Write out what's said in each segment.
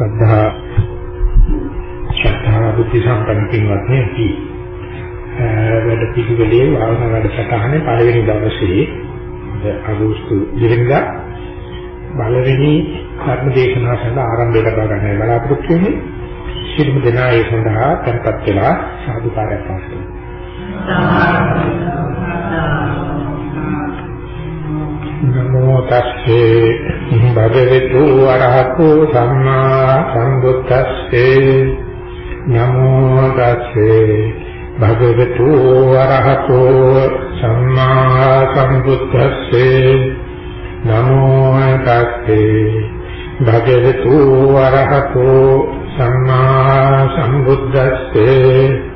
සද්ධා ශ්‍රද්ධා බුද්ධ සම්පන්න පින්වත්නි අපි වැඩ පිළිවෙලේ භාවනා වැඩසටහනේ පළවෙනි දවසේ අගෝස්තු 2 වෙනිදා බලවෙනි කර්ම දේශනාව සඳහා ආරම්භය ලබා ගන්නයි බලාපොරොත්තු වෙන්නේ. සියලුම දෙනා ඒ සඳහා tempත් වෙලා සාදුකාරයක් පවත්වමු. නමෝ තස්සේ භගවතු වරහතෝ සම්මා සම්බුද්දස්සේ නමෝ තස්සේ භගවතු වරහතෝ සම්මා සම්බුද්දස්සේ නමෝ තස්සේ භගවතු වරහතෝ සම්මා සම්බුද්දස්සේ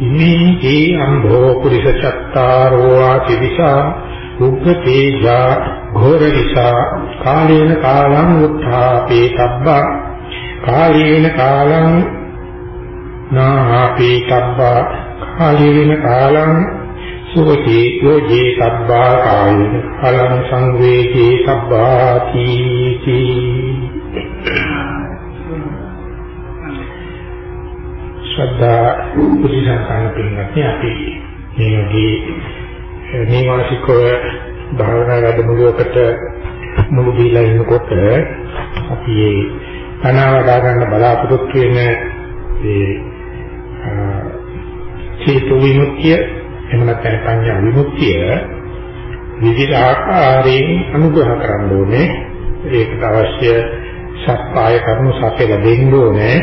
ඉමේ අම්භෝ පුරිස චත්තාරෝ ආතිවිසා උග්ග තේජා ඝෝර විසා කාලේන කාලං උත්ථාපේ තබ්බා කාලේන කාලං නාපේ තබ්බා කාලේන කාලං සුවති යෝජේ තබ්බා කාලේන කාලං සංවේදී තබ්බාති ශ්‍රද්ධා බුද්ධසංකාර පිළිගන්නේ අපි මේ වගේ මේ මාසිකව භාවනා වැඩමුළුවකට මුළු දීලා ඉන්නකොට අපි මේ තනවාදා ගන්න බලාපොරොත්තු වෙන ඒ චේතු විමුක්තිය එහෙම නැත්නම් පඤ්ඤා විමුක්තිය විවිධ ආකාරයෙන් අනුග්‍රහ කරන්න ඕනේ. ඒකට අවශ්‍ය සත්‍යය කරුණු සත්‍ය ලැබෙන්න ඕනේ.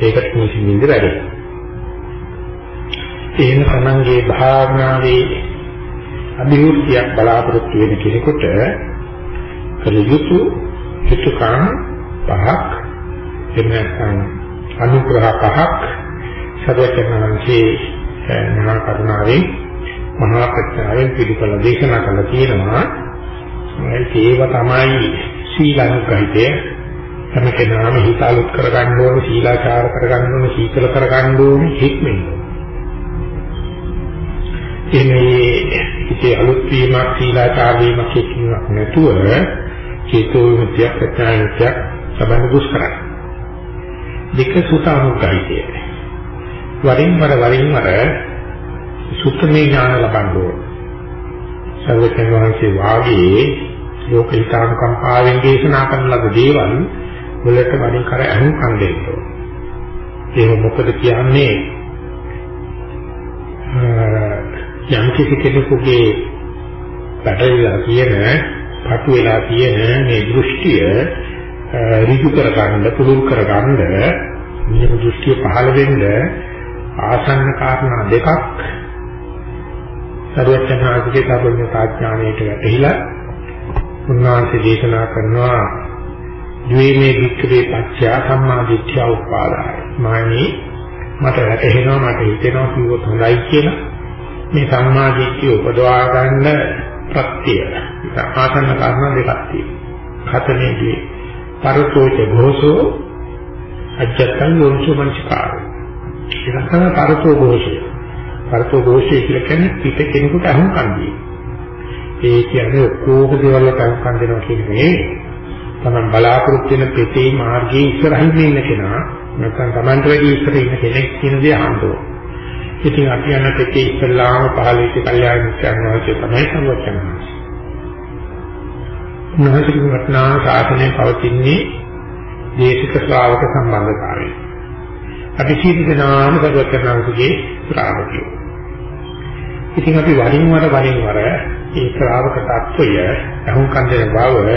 ඒකට නිසින්ින්ද වැඩේ. එහෙම තමන්ගේ භාවනාවේ අභිවෘද්ධියක් බලාපොරොත්තු වෙන කෙනෙකුට කළ යුතු යුතුයකම් පහක් එන්නසම් අනුග්‍රහ පහක් සදකනන්සේ මහා කරුණාවෙන් මහා ප්‍රඥාවෙන් පිළිපල දේශනා කළා තියෙනවා ඒකේව තමයි සීලානුගහිතය තම කෙනාම හිත අලුත් කරගන්න ඕනේ සීලාචාර කරගන්න ඕනේ සීතල කරගන්න ඕනේ හික්මෙන්න එමේ හිතේ අලුත් වීමක් සීලාචාර වීමක් කියනක් නැතුව චේතෝ විමුක්තිය ප්‍රත්‍යායත්‍ය සබඳ දුස් කරන්නේ. දෙක සුතානුගායිතය. වරින් වර වරින් වර සුත්තමේ ඥාන ලබන්න ඕන. සර්වඥ වහන්සේ වාගේ ලෝක හිතානුකම්පාවෙන් දේශනා කරන ලද දේවල් වලට වරින් කර අනුකම් දෙන්න ඕන. ඒක මොකද කියන්නේ යම් කිසි කෙනෙකුගේ පැටලලා තියෙන, පටු වෙලා තියෙන මේ දෘෂ්ටිය ඍජු කරගන්න, පුරුදු කරගන්න මේ දෘෂ්ටිය පහළ වෙන්න ආසන්න කාරණා දෙකක් සරුවචනාංශිකේ සාපඤ්ඤ තාඥාණයට වැටහිලා උන්වහන්සේ දේශනා කරනවා ද්වේමේ වික්‍රේ පච්චා සම්මා දිට්ඨිය උපාදාය. මානි මට වැටහෙනවා මට හිතෙනවා කිව්වොත් හොඳයි කියලා මේ සම්මා දිට්ඨිය උපදවා ගන්න ප්‍රත්‍ය ආසන්න කර්ම දෙකක් තියෙනවා. හතරේදී පරතෝච භෝසෝ අජත්තං යෝනිසෝ මනසිකාරෝ. ඒක තමයි පරතෝ භෝසය. පරතෝ භෝසය කියන්නේ පිට කෙනෙකුට අහුන් කන්දී. ඒ කියන්නේ ඔක්කොම දේවල් අහුන් කන් දෙනවා කියන්නේ තමන් බලාපොරොත්තු වෙන පෙතේ මාර්ගයේ ඉස්සරහින් ඉන්න කෙනා නැත්නම් තමන්ට වැඩි ඉස්සර ඉන්න කෙනෙක් කියන දේ අහනවා. ඉතින් අපි යන තෙකේ ඉස්ලාම පහළ වෙච්ච කල්යාණ මිත්‍රයන් වහන්සේ තමයි සම්වචනන්නේ. උන්වහන්සේගේ වටනා සාසනය පවතින්නේ දේශික ශ්‍රාවක සම්බන්ධතාවයෙන්. අපි සීල දනාම සර්වඥාන්සේගේ ශ්‍රාවකයෝ. ඉතින් අපි වරින් වර වරින් වර ඒ ශ්‍රාවක tattවය අහුම්කම් දෙන බව,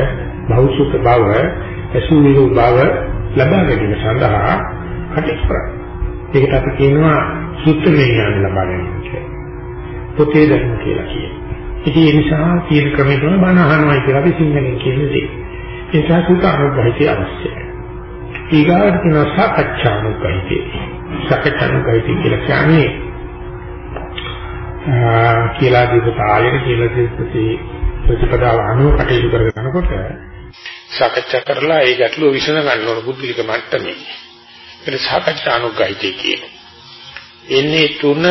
භෞතික බව, අසුවිරු බව ලබා ගැනීම සඳහා කටයුතු කරනවා. ඒකට අපි කියනවා සුත්තමේ ඥාන ලබා ගැනීම කියලා. පොතේ ධර්ම කියලා කියනවා. ඉතින් ඒ නිසා තියෙන ක්‍රමය තමයි බණ අහනවා කියලා අපි සිංහලෙන් කියන්නේ. ඒ නිසා සුත අනුග්‍රහිතය අවශ්‍යයි. ඊගාට කියන සාකච්ඡානුග්‍රහිතය. සාකච්ඡානුග්‍රහිතය කියලා කියන්නේ කියලා දීපත ආයෙත් කියලා දීපති ප්‍රතිපදාව අනුව කටයුතු කරගෙන යනකොට සාකච්ඡා කරලා ඒ ගැටලුව විසඳ ගන්න ඕන බුද්ධිලික මට්ටමේ. ඒක සාකච්ඡානුග්‍රහිතය කියනවා. එන්නේ තුන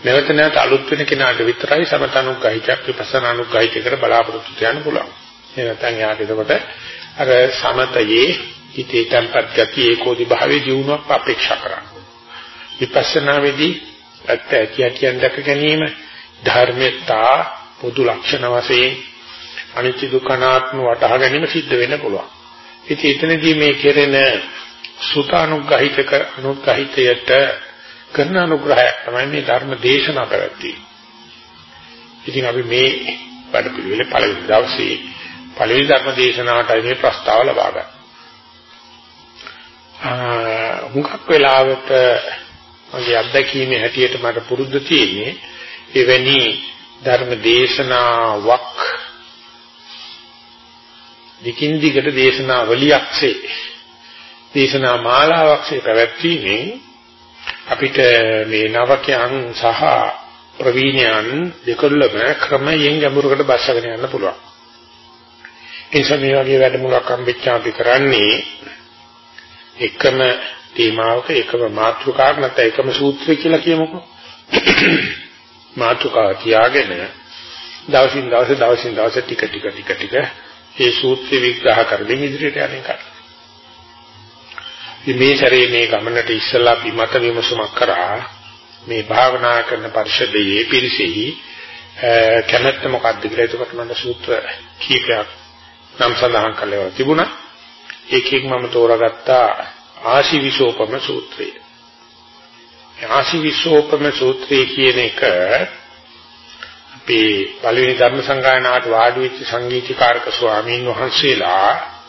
නැවත නැවත අලුත් වෙන කෙනාට විතරයි සමතනුග්‍රහිතයක් විපස්සනානුග්‍රහිතයකට බලාපොරොත්තු වෙන්න පුළුවන්. ඒ නැත්නම් යාට එතකොට අර සමතයේ හිතේ tempat ගතිය ඒකෝදි භාවයේ ජීවුණක් අපේක්ෂා කරන්නේ. විපස්සනාවේදී ඇත්ත ඇති ඇතියන් දැක ගැනීම ධර්මතා පොදු ලක්ෂණ වශයෙන් අනිත්‍ය දුක්ඛ අනාත්ම වටහා ගැනීම සිද්ධ වෙන්න පුළුවන්. ඉතින් එතනදී මේ කෙරෙන සුතානුග්‍රහිතක අනුග්‍රහිතයට කරන අනුග්‍රහය තමයි මේ ධර්ම දේශනා කරන්නේ. ඉතින් අපි මේ වැඩ පිළිවෙලේ පළවෙනි දවසේ පළවෙනි ධර්ම දේශනාවටයි මේ ප්‍රස්තාව ලබා ගන්න. ආ හුඟක් වෙලාවට මගේ අත්දැකීමේ හැටියට මට පුරුද්ද තියෙන්නේ එවැනි ධර්ම දේශනාවක් දිකින් දිගට දේශනාවලියක්සේ දේශනා මාලාවක්සේ පැවැත්වීමෙන් අපිට මේ නවකයන් සහ ප්‍රවීණයන් දෙකොල්ලම ක්‍රමයෙන් ගැඹුරකට බස්සගෙන යන්න පුළුවන්. ඒ නිසා මේ වගේ වැඩමුළුවක් හම්බෙච්චා අපි කරන්නේ එකම තේමාවක එකම මාතෘකාවක් නැත්නම් එකම සූත්‍රය කියලා කියමුකෝ. මාතෘකාව තියාගෙන දවසින් දවස දවසින් දවස ටික ටික ටික ටික ඒ සූත්‍රය විග්‍රහ කරමින් ඉදිරියට යන එකයි. මේ සැරේ මේ ගමනට ඉස්සලා අපි මත විමසුමක් කරා මේ භාවනා කරන පරිශ්‍රයේ පිරිසෙහි කැමැත්ත මොකක්ද කියලා ඒකට මම සූත්‍ර කීපයක් නම් සඳහන් කළේවා තිබුණා. ඒකෙන් මම තෝරාගත්තා ආශිවිශෝපම සූත්‍රය. ආශිවිශෝපම සූත්‍රය කියන එක අපේ පළවෙනි ධර්ම සංගායනාවට වාඩි වෙච්ච සංගීතීකාරක ස්වාමීන් වහන්සේලා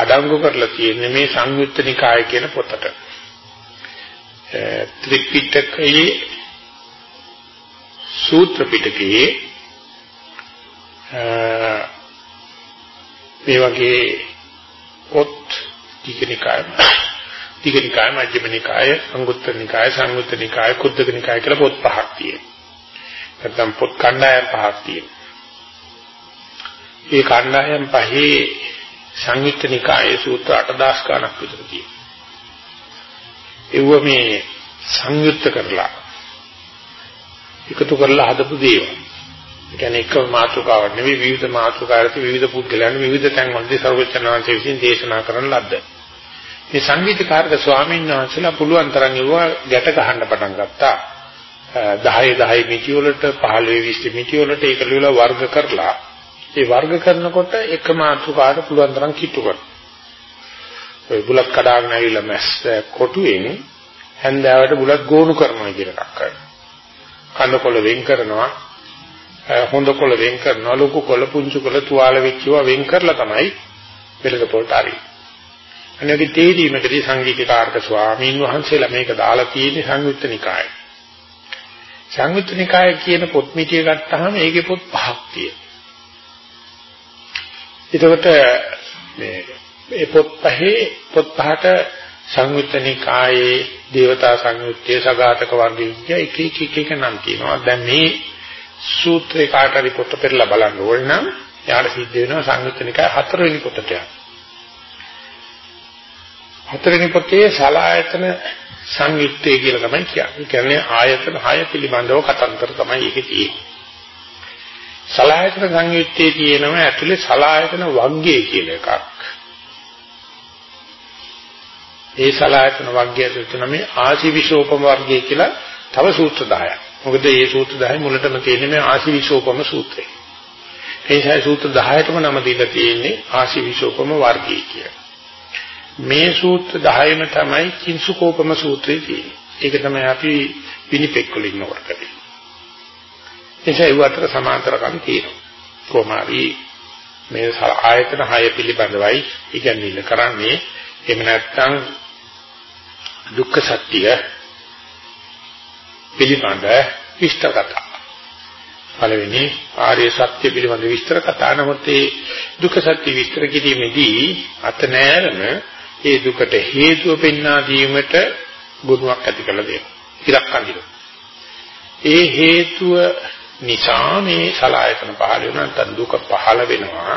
අඩංගු කරලා තියෙන්නේ මේ සංයුත්ත නිකාය කියන පොතට. ත්‍රිපිටකයේ සූත්‍ර පිටකයේ මේ වගේ පොත් ටිකනිකාය ටිකනිකාය මජ්ක්‍ධිමනිකාය අංගුත්තර නිකාය සංයුත්ත නිකාය කුද්දක නිකාය කියලා පොත් පහක් තියෙනවා. නැත්නම් පොත් කණ්ඩායම් පහක් තියෙනවා. ඒ කණ්ඩායම් පහේ සංයුත්ත නිකායේ සූත්‍ර 8000 ගණක් විතර තියෙනවා. ඒව මේ සංයුක්ත කරලා එකතු කරලා හදපු දේවල්. ඒ කියන්නේ එක මාතෘකාවක් නෙවෙයි විවිධ මාතෘකාවලට විවිධ පුද්ගලයන් විවිධ තැන්වලදී සර්වචනාංශ විසින් දේශනා කරන ලද්ද. මේ සංගීතකාරක ස්වාමීන් වහන්සේලා පුළුවන් තරම් ඒවා ගැට ගහන්න පටන් ගත්තා. 10 10 මිටි වලට 15 20 මිටි වලට ඒක ලියලා වර්ග කරලා ඒ වර්ග කරනකොට එක මාතෘකාවට පුළුවන් තරම් කිට්ටු කරනවා. ඔය බුලත් කඩාගෙන ඇවිල්ලා මැස් කොටුවෙන් හැන්දාවට බුලත් ගෝණු කරනවා කියන එකක් කරනවා. කනකොළ වෙන් කරනවා හොඳ කොළ වෙන් කරනවා ලොකු කොළ පුංචි කොළ තුවාල වෙච්චව වෙන් කරලා තමයි පෙළක පොල්ට හරි. අනිවාර්ය තේරීමකදී සංගීතකාරක ස්වාමීන් වහන්සේලා මේක දාලා තියෙන්නේ සංයුත්ත නිකායේ. සංයුත්ත නිකාය කියන පොත් මිටිය ගත්තාම ඒකේ පොත් පහක් තියෙනවා. එතකොට මේ මේ පොත් පහේ පොත් පහට සංයුත්ත නිකායේ දේවතා සංයුත්තේ සගතක වර්ගයේ එක එක එක එක නම් තියෙනවා. දැන් මේ සූත්‍රේ කාටරි පොත පෙරලා බලන්න ඕන නම් යාට සිද්ධ වෙනවා සංයුත්ත නිකාය හතරවෙනි පොතට යන්න. හතරවෙනි පොතේ සලායතන සංයුත්තේ කියලා තමයි කියන්නේ. ඒ කියන්නේ ආයතන 6 පිළිබඳව කතන්දර තමයි ඒකේ තියෙන්නේ. සලායතන සංයුත්තේ තියෙනවා ඇතුලේ සලායතන වර්ගය කියලා එකක්. ඒ සලායතන වර්ගය ඇතුළත මේ ආශිවිශෝපම වර්ගය කියලා තව සූත්‍ර 10ක්. මොකද මේ සූත්‍ර 10 මුලටම තියෙන්නේ මේ ආශිවිශෝපම සූත්‍රය. ඒ නිසා සූත්‍ර 10ටම නම දීලා තියෙන්නේ ආශිවිශෝපම වර්ගය කියලා. මේ සූත්‍ර 10ම තමයි කිංසුකෝපම සූත්‍රය තියෙන්නේ. ඒක තමයි අපි විනිපෙක් වල ඉන්නකොට කරන්නේ. නිසා ඒ අතර සමාන්තරකම් තියෙනවා. කොමාරි මේ ආයතන 6 පිළිබඳවයි ඉගැන්වීම කරන්නේ. එහෙම නැත්නම් දුක්ඛ සත්‍ය පිළිබඳ විස්තර කතා. පළවෙනි ආර්ය සත්‍ය පිළිබඳ විස්තර කතා නමුත් ඒ දුක්ඛ සත්‍ය විස්තර කිරීමේදී අත නෑරම ඒ දුකට හේතුව පෙන්වා දීමට ගුණයක් ඇති කළ දෙනවා. ඉරක් අඳිනවා. ඒ හේතුව නිසා මේ සලායතන පහළ වෙනවා නැත්නම් දුක පහළ වෙනවා.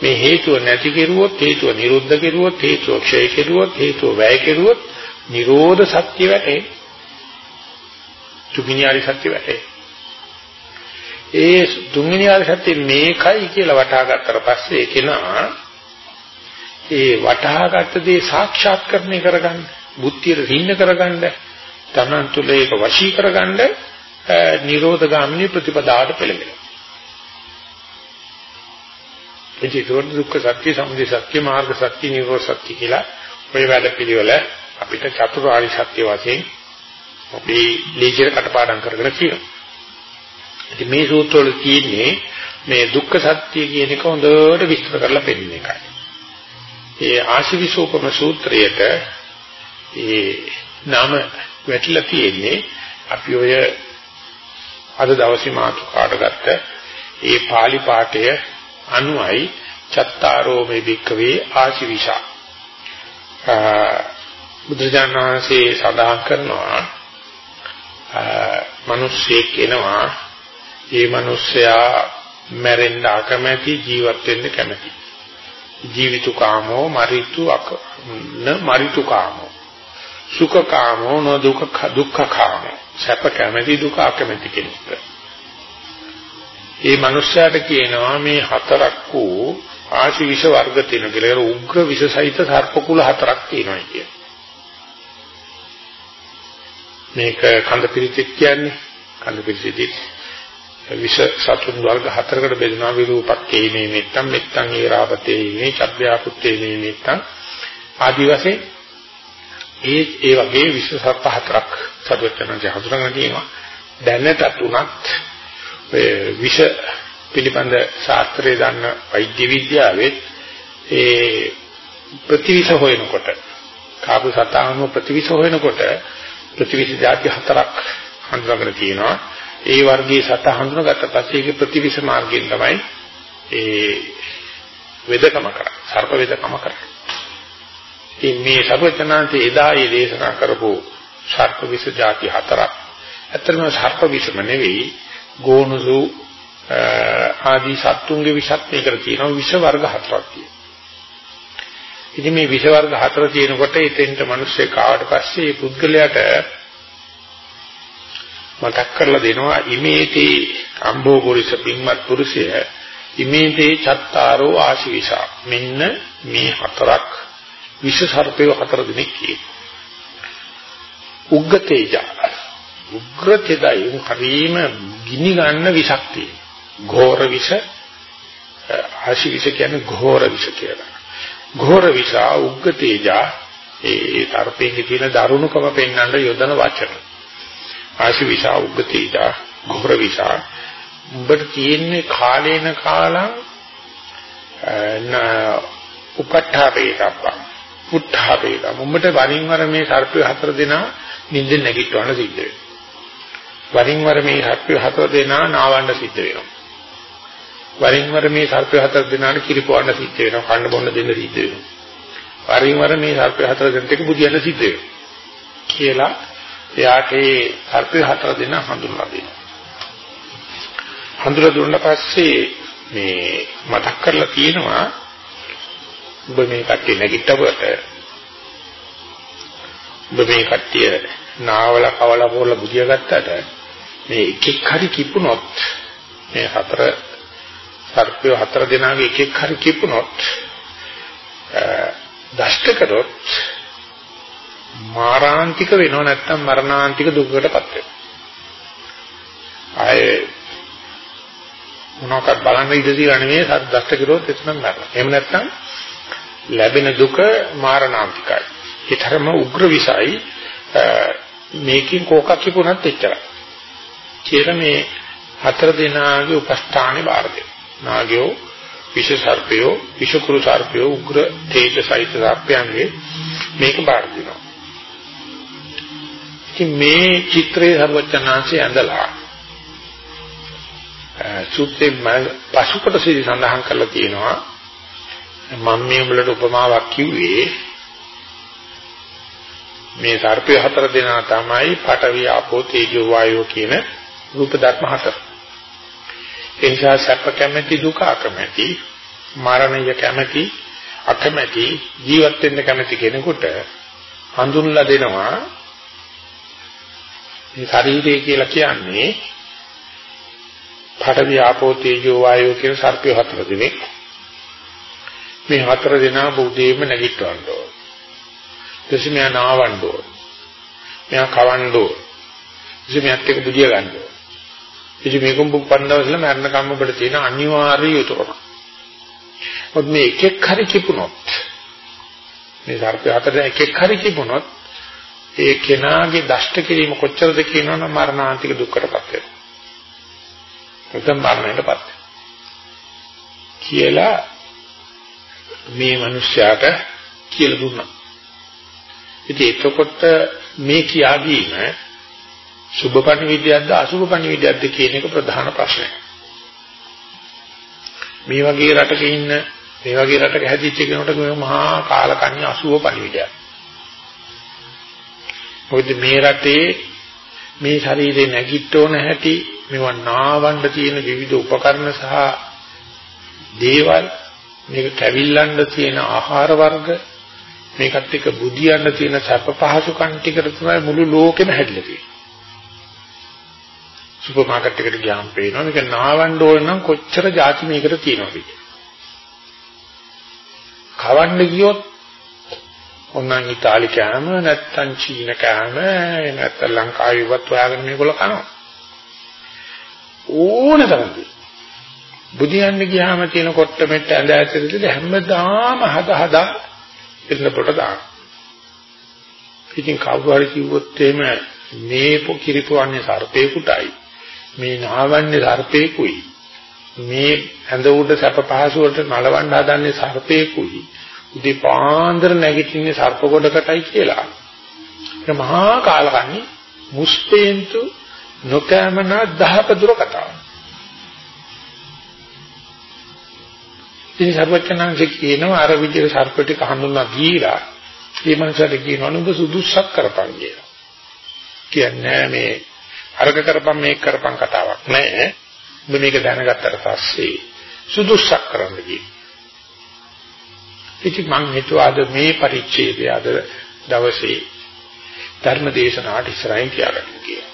මේ හේතුව නැති කෙරුවොත් හේතුව නිරුද්ධ කෙරුවොත් හේතුව ක්ෂය කෙරුවොත් හේතුව වැය කෙරුවොත් නිරෝධ සත්‍ය වැටේ. තුන්වෙනි ආරි සත්‍ය වැටේ. ඒ තුන්වෙනි ආරි සත්‍ය මේකයි කියලා වටහා ගත්තට පස්සේ කෙනා ඒ වටහාගත්ත දේ සාක්ෂාත්කරණය කරගන්න, බුද්ධියට සින්න කරගන්න, තමන් තුළ ඒක වශී කරගන්න නිරෝධ ගාමිනී ප්‍රතිපදාවට පෙළඹෙනවා. එචේ දුක්ඛ සත්‍ය, සමුදය සත්‍ය, මාර්ග සත්‍ය, නිරෝධ සත්‍ය කියලා ඔය වැඩ පිළිවෙල අපිට චතුරාර්ය සත්‍ය වශයෙන් අපි ලීජර කටපාඩම් කරගෙන කියනවා. ඉතින් මේ සූත්‍රවල තියෙන්නේ මේ දුක්ඛ සත්‍ය කියන එක හොඳට විස්තර කරලා පෙන්නන එකයි. ඒ ආශිවිසෝපම සූත්‍රයට ඒ නම වැටිලා තියෙන්නේ අපි ඔය අද දවසේ මාතෘකාට ගත්ත ඒ pāli පාඨය අනුයි චත්තාරෝ මේ භික්කවේ ආශිවිෂා. බුදුජානක වහන්සේ සඳහන් කරනවා මිනිස්සෙක් එනවා ඒ මිනිස්සයා මැරෙන්න අකමැති ජීවත් වෙන්න කැමති. ජීවිතු කාමෝ මරිතු අක න මරිතු කාමෝ. සුඛ කාමෝ න දුක්ඛ දුක්ඛ කාමෝ. සැප කැමැති දුක අකමැති කෙනෙක් ඒ මිනිස්යාට කියනවා මේ හතරක් වූ ආශිවිෂ වර්ග තියෙන කියලා. උග්‍ර විෂ සහිත සර්ප කුල හතරක් තියෙනවා කියන. මේක කන්ද පිරිතක් කියන්නේ. කන්ද පිරිතෙදි විෂ සතුන් වර්ග හතරකට බෙදෙනවා. විරූපක්කේ මේ මෙත්තම් මෙත්තම් ඒරාපතේ මේ චබ්බ්‍යාපුත්තේ මේ මෙත්තම් ආදි වශයෙන් ඒ ඒ වගේ විෂ සර්ප හතරක් සතුටනදී හඳුනගෙන තියෙනවා. දැනට තුනක් විෂ පිළිබඳ ශාස්ත්‍රයේ දන්න වෛද්‍ය විද්‍යාවේ ඒ ප්‍රතිවිෂ හොයනකොට කාපු සතාවම ප්‍රතිවිෂ හොයනකොට ප්‍රතිවිෂ જાති හතරක් හඳුනාගෙන තියෙනවා. ඒ වර්ගයේ සත හඳුනාගත්ත පස්සේ ඒකේ ප්‍රතිවිෂ මාර්ගයෙන් තමයි ඒ වේදකම කරන්නේ සර්ප වේදකම කරන්නේ. ඉතින් මේ සර්වචනාන්තේ එදා ඒ දේශනා කරපු සර්ප විෂ જાති හතරක් ඇත්තටම සර්ප විෂම නෙවෙයි ගෝනුසු ආදී සත්තුන්ගේ විෂත් මේකට තියෙනවා විෂ වර්ග හතරක් තියෙනවා. ඉතින් මේ විෂ වර්ග හතර තියෙනකොට එතෙන්ට මිනිස්සේ කාවට පස්සේ මේ පුද්ගලයාට මතක් කරලා දෙනවා ඉමේතේ අම්බෝගොරිස පින්වත් පුරුෂය ඉමේතේ චත්තාරෝ ආශිවිෂා මෙන්න මේ හතරක් විෂ සර්පය හතර දෙනෙක් කියනවා. උග්ගතේජා උග්‍රතේදයි හරීම ගිනි ගන්න විසක් තියෙනවා. ඝෝර විෂ ආශි විෂ කියන්නේ ඝෝර විෂ කියලා. ඝෝර විෂ උග්ග තේජා ඒ තරපේක තියෙන දරුණුකම පෙන්වන්න යොදන වචන. ආශි විෂ උග්ග තේජා ඝෝර විෂ උඹට තියෙන්නේ කාලේන කාලං උපට්ඨාපේතප්ප පුට්ඨාපේත උඹට වරින් වර මේ සර්පය හතර දෙනා නිින්දෙන් නැගිටවන්න සිද්ධ වෙනවා. වරින් වර මේ සර්පය හතර දෙනා නාවන්න සිද්ධ වෙනවා. වරින් වර මේ සර්පය හතර දෙනාට කිරිපොවන්න සිද්ධ වෙනවා. කන්න බොන්න දෙන්න සිද්ධ වෙනවා. වරින් වර මේ සර්පය හතර දෙනෙක් බුදියන්න සිද්ධ වෙනවා. කියලා එයාට ඒ සර්පය හතර දෙනා හඳුන්වා දෙනවා. හඳුනලා දුන්න පස්සේ මේ මතක් කරලා තියෙනවා ඔබ මේ කට්ටිය නැගිට්ටකොට ඔබ මේ කට්ටිය නාවල කවල පොරල බුදියා ගත්තට මේ එකෙක් හරි කිපුණොත් මේ හතර සර්පය හතර දෙනාගේ එක එක හරි කිපුණොත් දෂ්ට කරොත් මාරාන්තික වෙනව නැත්නම් මරණාන්තික දුකකටපත් වෙනවා. ආයේ මොනවාක්වත් බලන්න ඉඩ තියලා නෙමෙයි සත් දෂ්ට කරොත් එතනම මරණ. එහෙම නැත්නම් ලැබෙන දුක මාරණාන්තිකයි. ඒ තරම උග්‍ර විසයි මේකෙන් කෝකක් කිපුණත් එච්චරයි. කියලා මේ හතර දෙනාගේ උපස්ථානේ බාර දෙනවා. නාගයෝ විෂ සර්පයෝ විෂකුරු සර්පයෝ උග්‍ර තේජ සහිත සර්පයන්ගේ මේක බාර දෙනවා. ඉතින් මේ චිත්‍රයේ සර්වචනාංශය ඇඳලා සුත්තේ පසු කොටසදී සඳහන් කරලා තියෙනවා මම මේ උඹලට උපමාවක් කිව්වේ මේ සර්පය හතර දෙනා තමයි පඨවි ආපෝ තේජෝ වායෝ කියන රූප ධර්ම හතර. ඒ නිසා සැප කැමැති දුක අකමැති මරණය කැමැති අකමැති ජීවත් වෙන්න කැමැති කෙනෙකුට හඳුන්ලා දෙනවා මේ ශරීරය කියලා කියන්නේ පඨවි ආපෝ තේජෝ වායෝ කියන සර්පය හතර දෙනෙක් මේ හතර දෙනා බුදේම නැගිටවන්න ඕන. දශමයා නාවන්න ඕන. මෙයා කවන්න ඕන. දශමයාත් එක්ක බුදිය ගන්න ඕන. ඉතින් මේකම පුප්පන්නවසල මරණ කම්ම වල තියෙන අනිවාර්ය යුතුයකම. මොකද මේ එකෙක් හරි කිපුණොත් මේ සර්පය හතර එකෙක් හරි කිපුණොත් ඒ කෙනාගේ දෂ්ට කිරීම කොච්චරද කියනවනම් මරණාන්තික දුක්කටපත් වෙනවා. නැත්නම් මරණයටපත් කියලා මේ මිනිස්යාට කියලා දුන්නා. ඉතින් එතකොට මේ කියාදීම සුභපණි විද්‍යාවක්ද අසුභපණි විද්‍යාවක්ද කියන එක ප්‍රධාන ප්‍රශ්නයක්. මේ වගේ රටක ඉන්න මේ වගේ රටක හැදිච්ච කෙනෙකුට මේ මහා කාලකන්‍ය අසුභපණි විද්‍යාවක්. මොකද මේ රටේ මේ ශරීරේ නැගිට්ටෝන හැටි මේව නාවන්න තියෙන විවිධ උපකරණ සහ දේවල් මේක කැවිල්ලන්න තියෙන ආහාර වර්ග මේකත් එක්ක බුදියන්න තියෙන සැප පහසුකම් ටිකට තමයි මුළු ලෝකෙම හැදිලා තියෙන්නේ. සුපර් මාකට් එකට ගියාම පේනවා මේක නාවන්න ඕන නම් කොච්චර ಜಾති මේකට තියෙනවද කියලා. කවන්න ගියොත් ඔන්නම් ඉතාලි කෑම නැත්තම් චීන කෑම නැත්තම් ලංකාවේවත් හොයාගෙන මේගොල්ලෝ කනවා. ඕන තරම්දී. බුදියන්න ගියාම තියෙන කොට්ට මෙට්ට ඇඳ ඇතුළේ හැමදාම හද හදා එන්න පොට දාන. ඉතින් කවුරු හරි කිව්වොත් එහෙම මේ පොකිරිපුවන්නේ සර්පේකුටයි මේ නාවන්නේ සර්පේකුයි මේ ඇඳ උඩ සැප පහසු වලට නලවන්න හදන්නේ සර්පේකුයි උදේ පාන්දර නැගිටින්නේ සර්ප ගොඩකටයි කියලා. ඒ මහා කාලකන්ණි මුස්පේන්තු නොකෑමන දහපදුර කතාව. ඉතින් සර්වඥාන්සේ කියනවා අර විදිහට සර්ප ටික හඳුන්වා දීලා මේ මනසට කියනවා නුඹ සුදුසුසක් කරපන් කියලා. කියන්නේ මේ අරක කරපන් මේක කරපන් කතාවක් නෑ. ඔබ මේක දැනගත්තට පස්සේ සුදුසුසක් කරන්න කියනවා. ඉතින් මම හිතුවා අද මේ පරිච්ඡේදය අද දවසේ ධර්ම දේශනාවට ඉස්සරහින් තියාගන්න කියලා.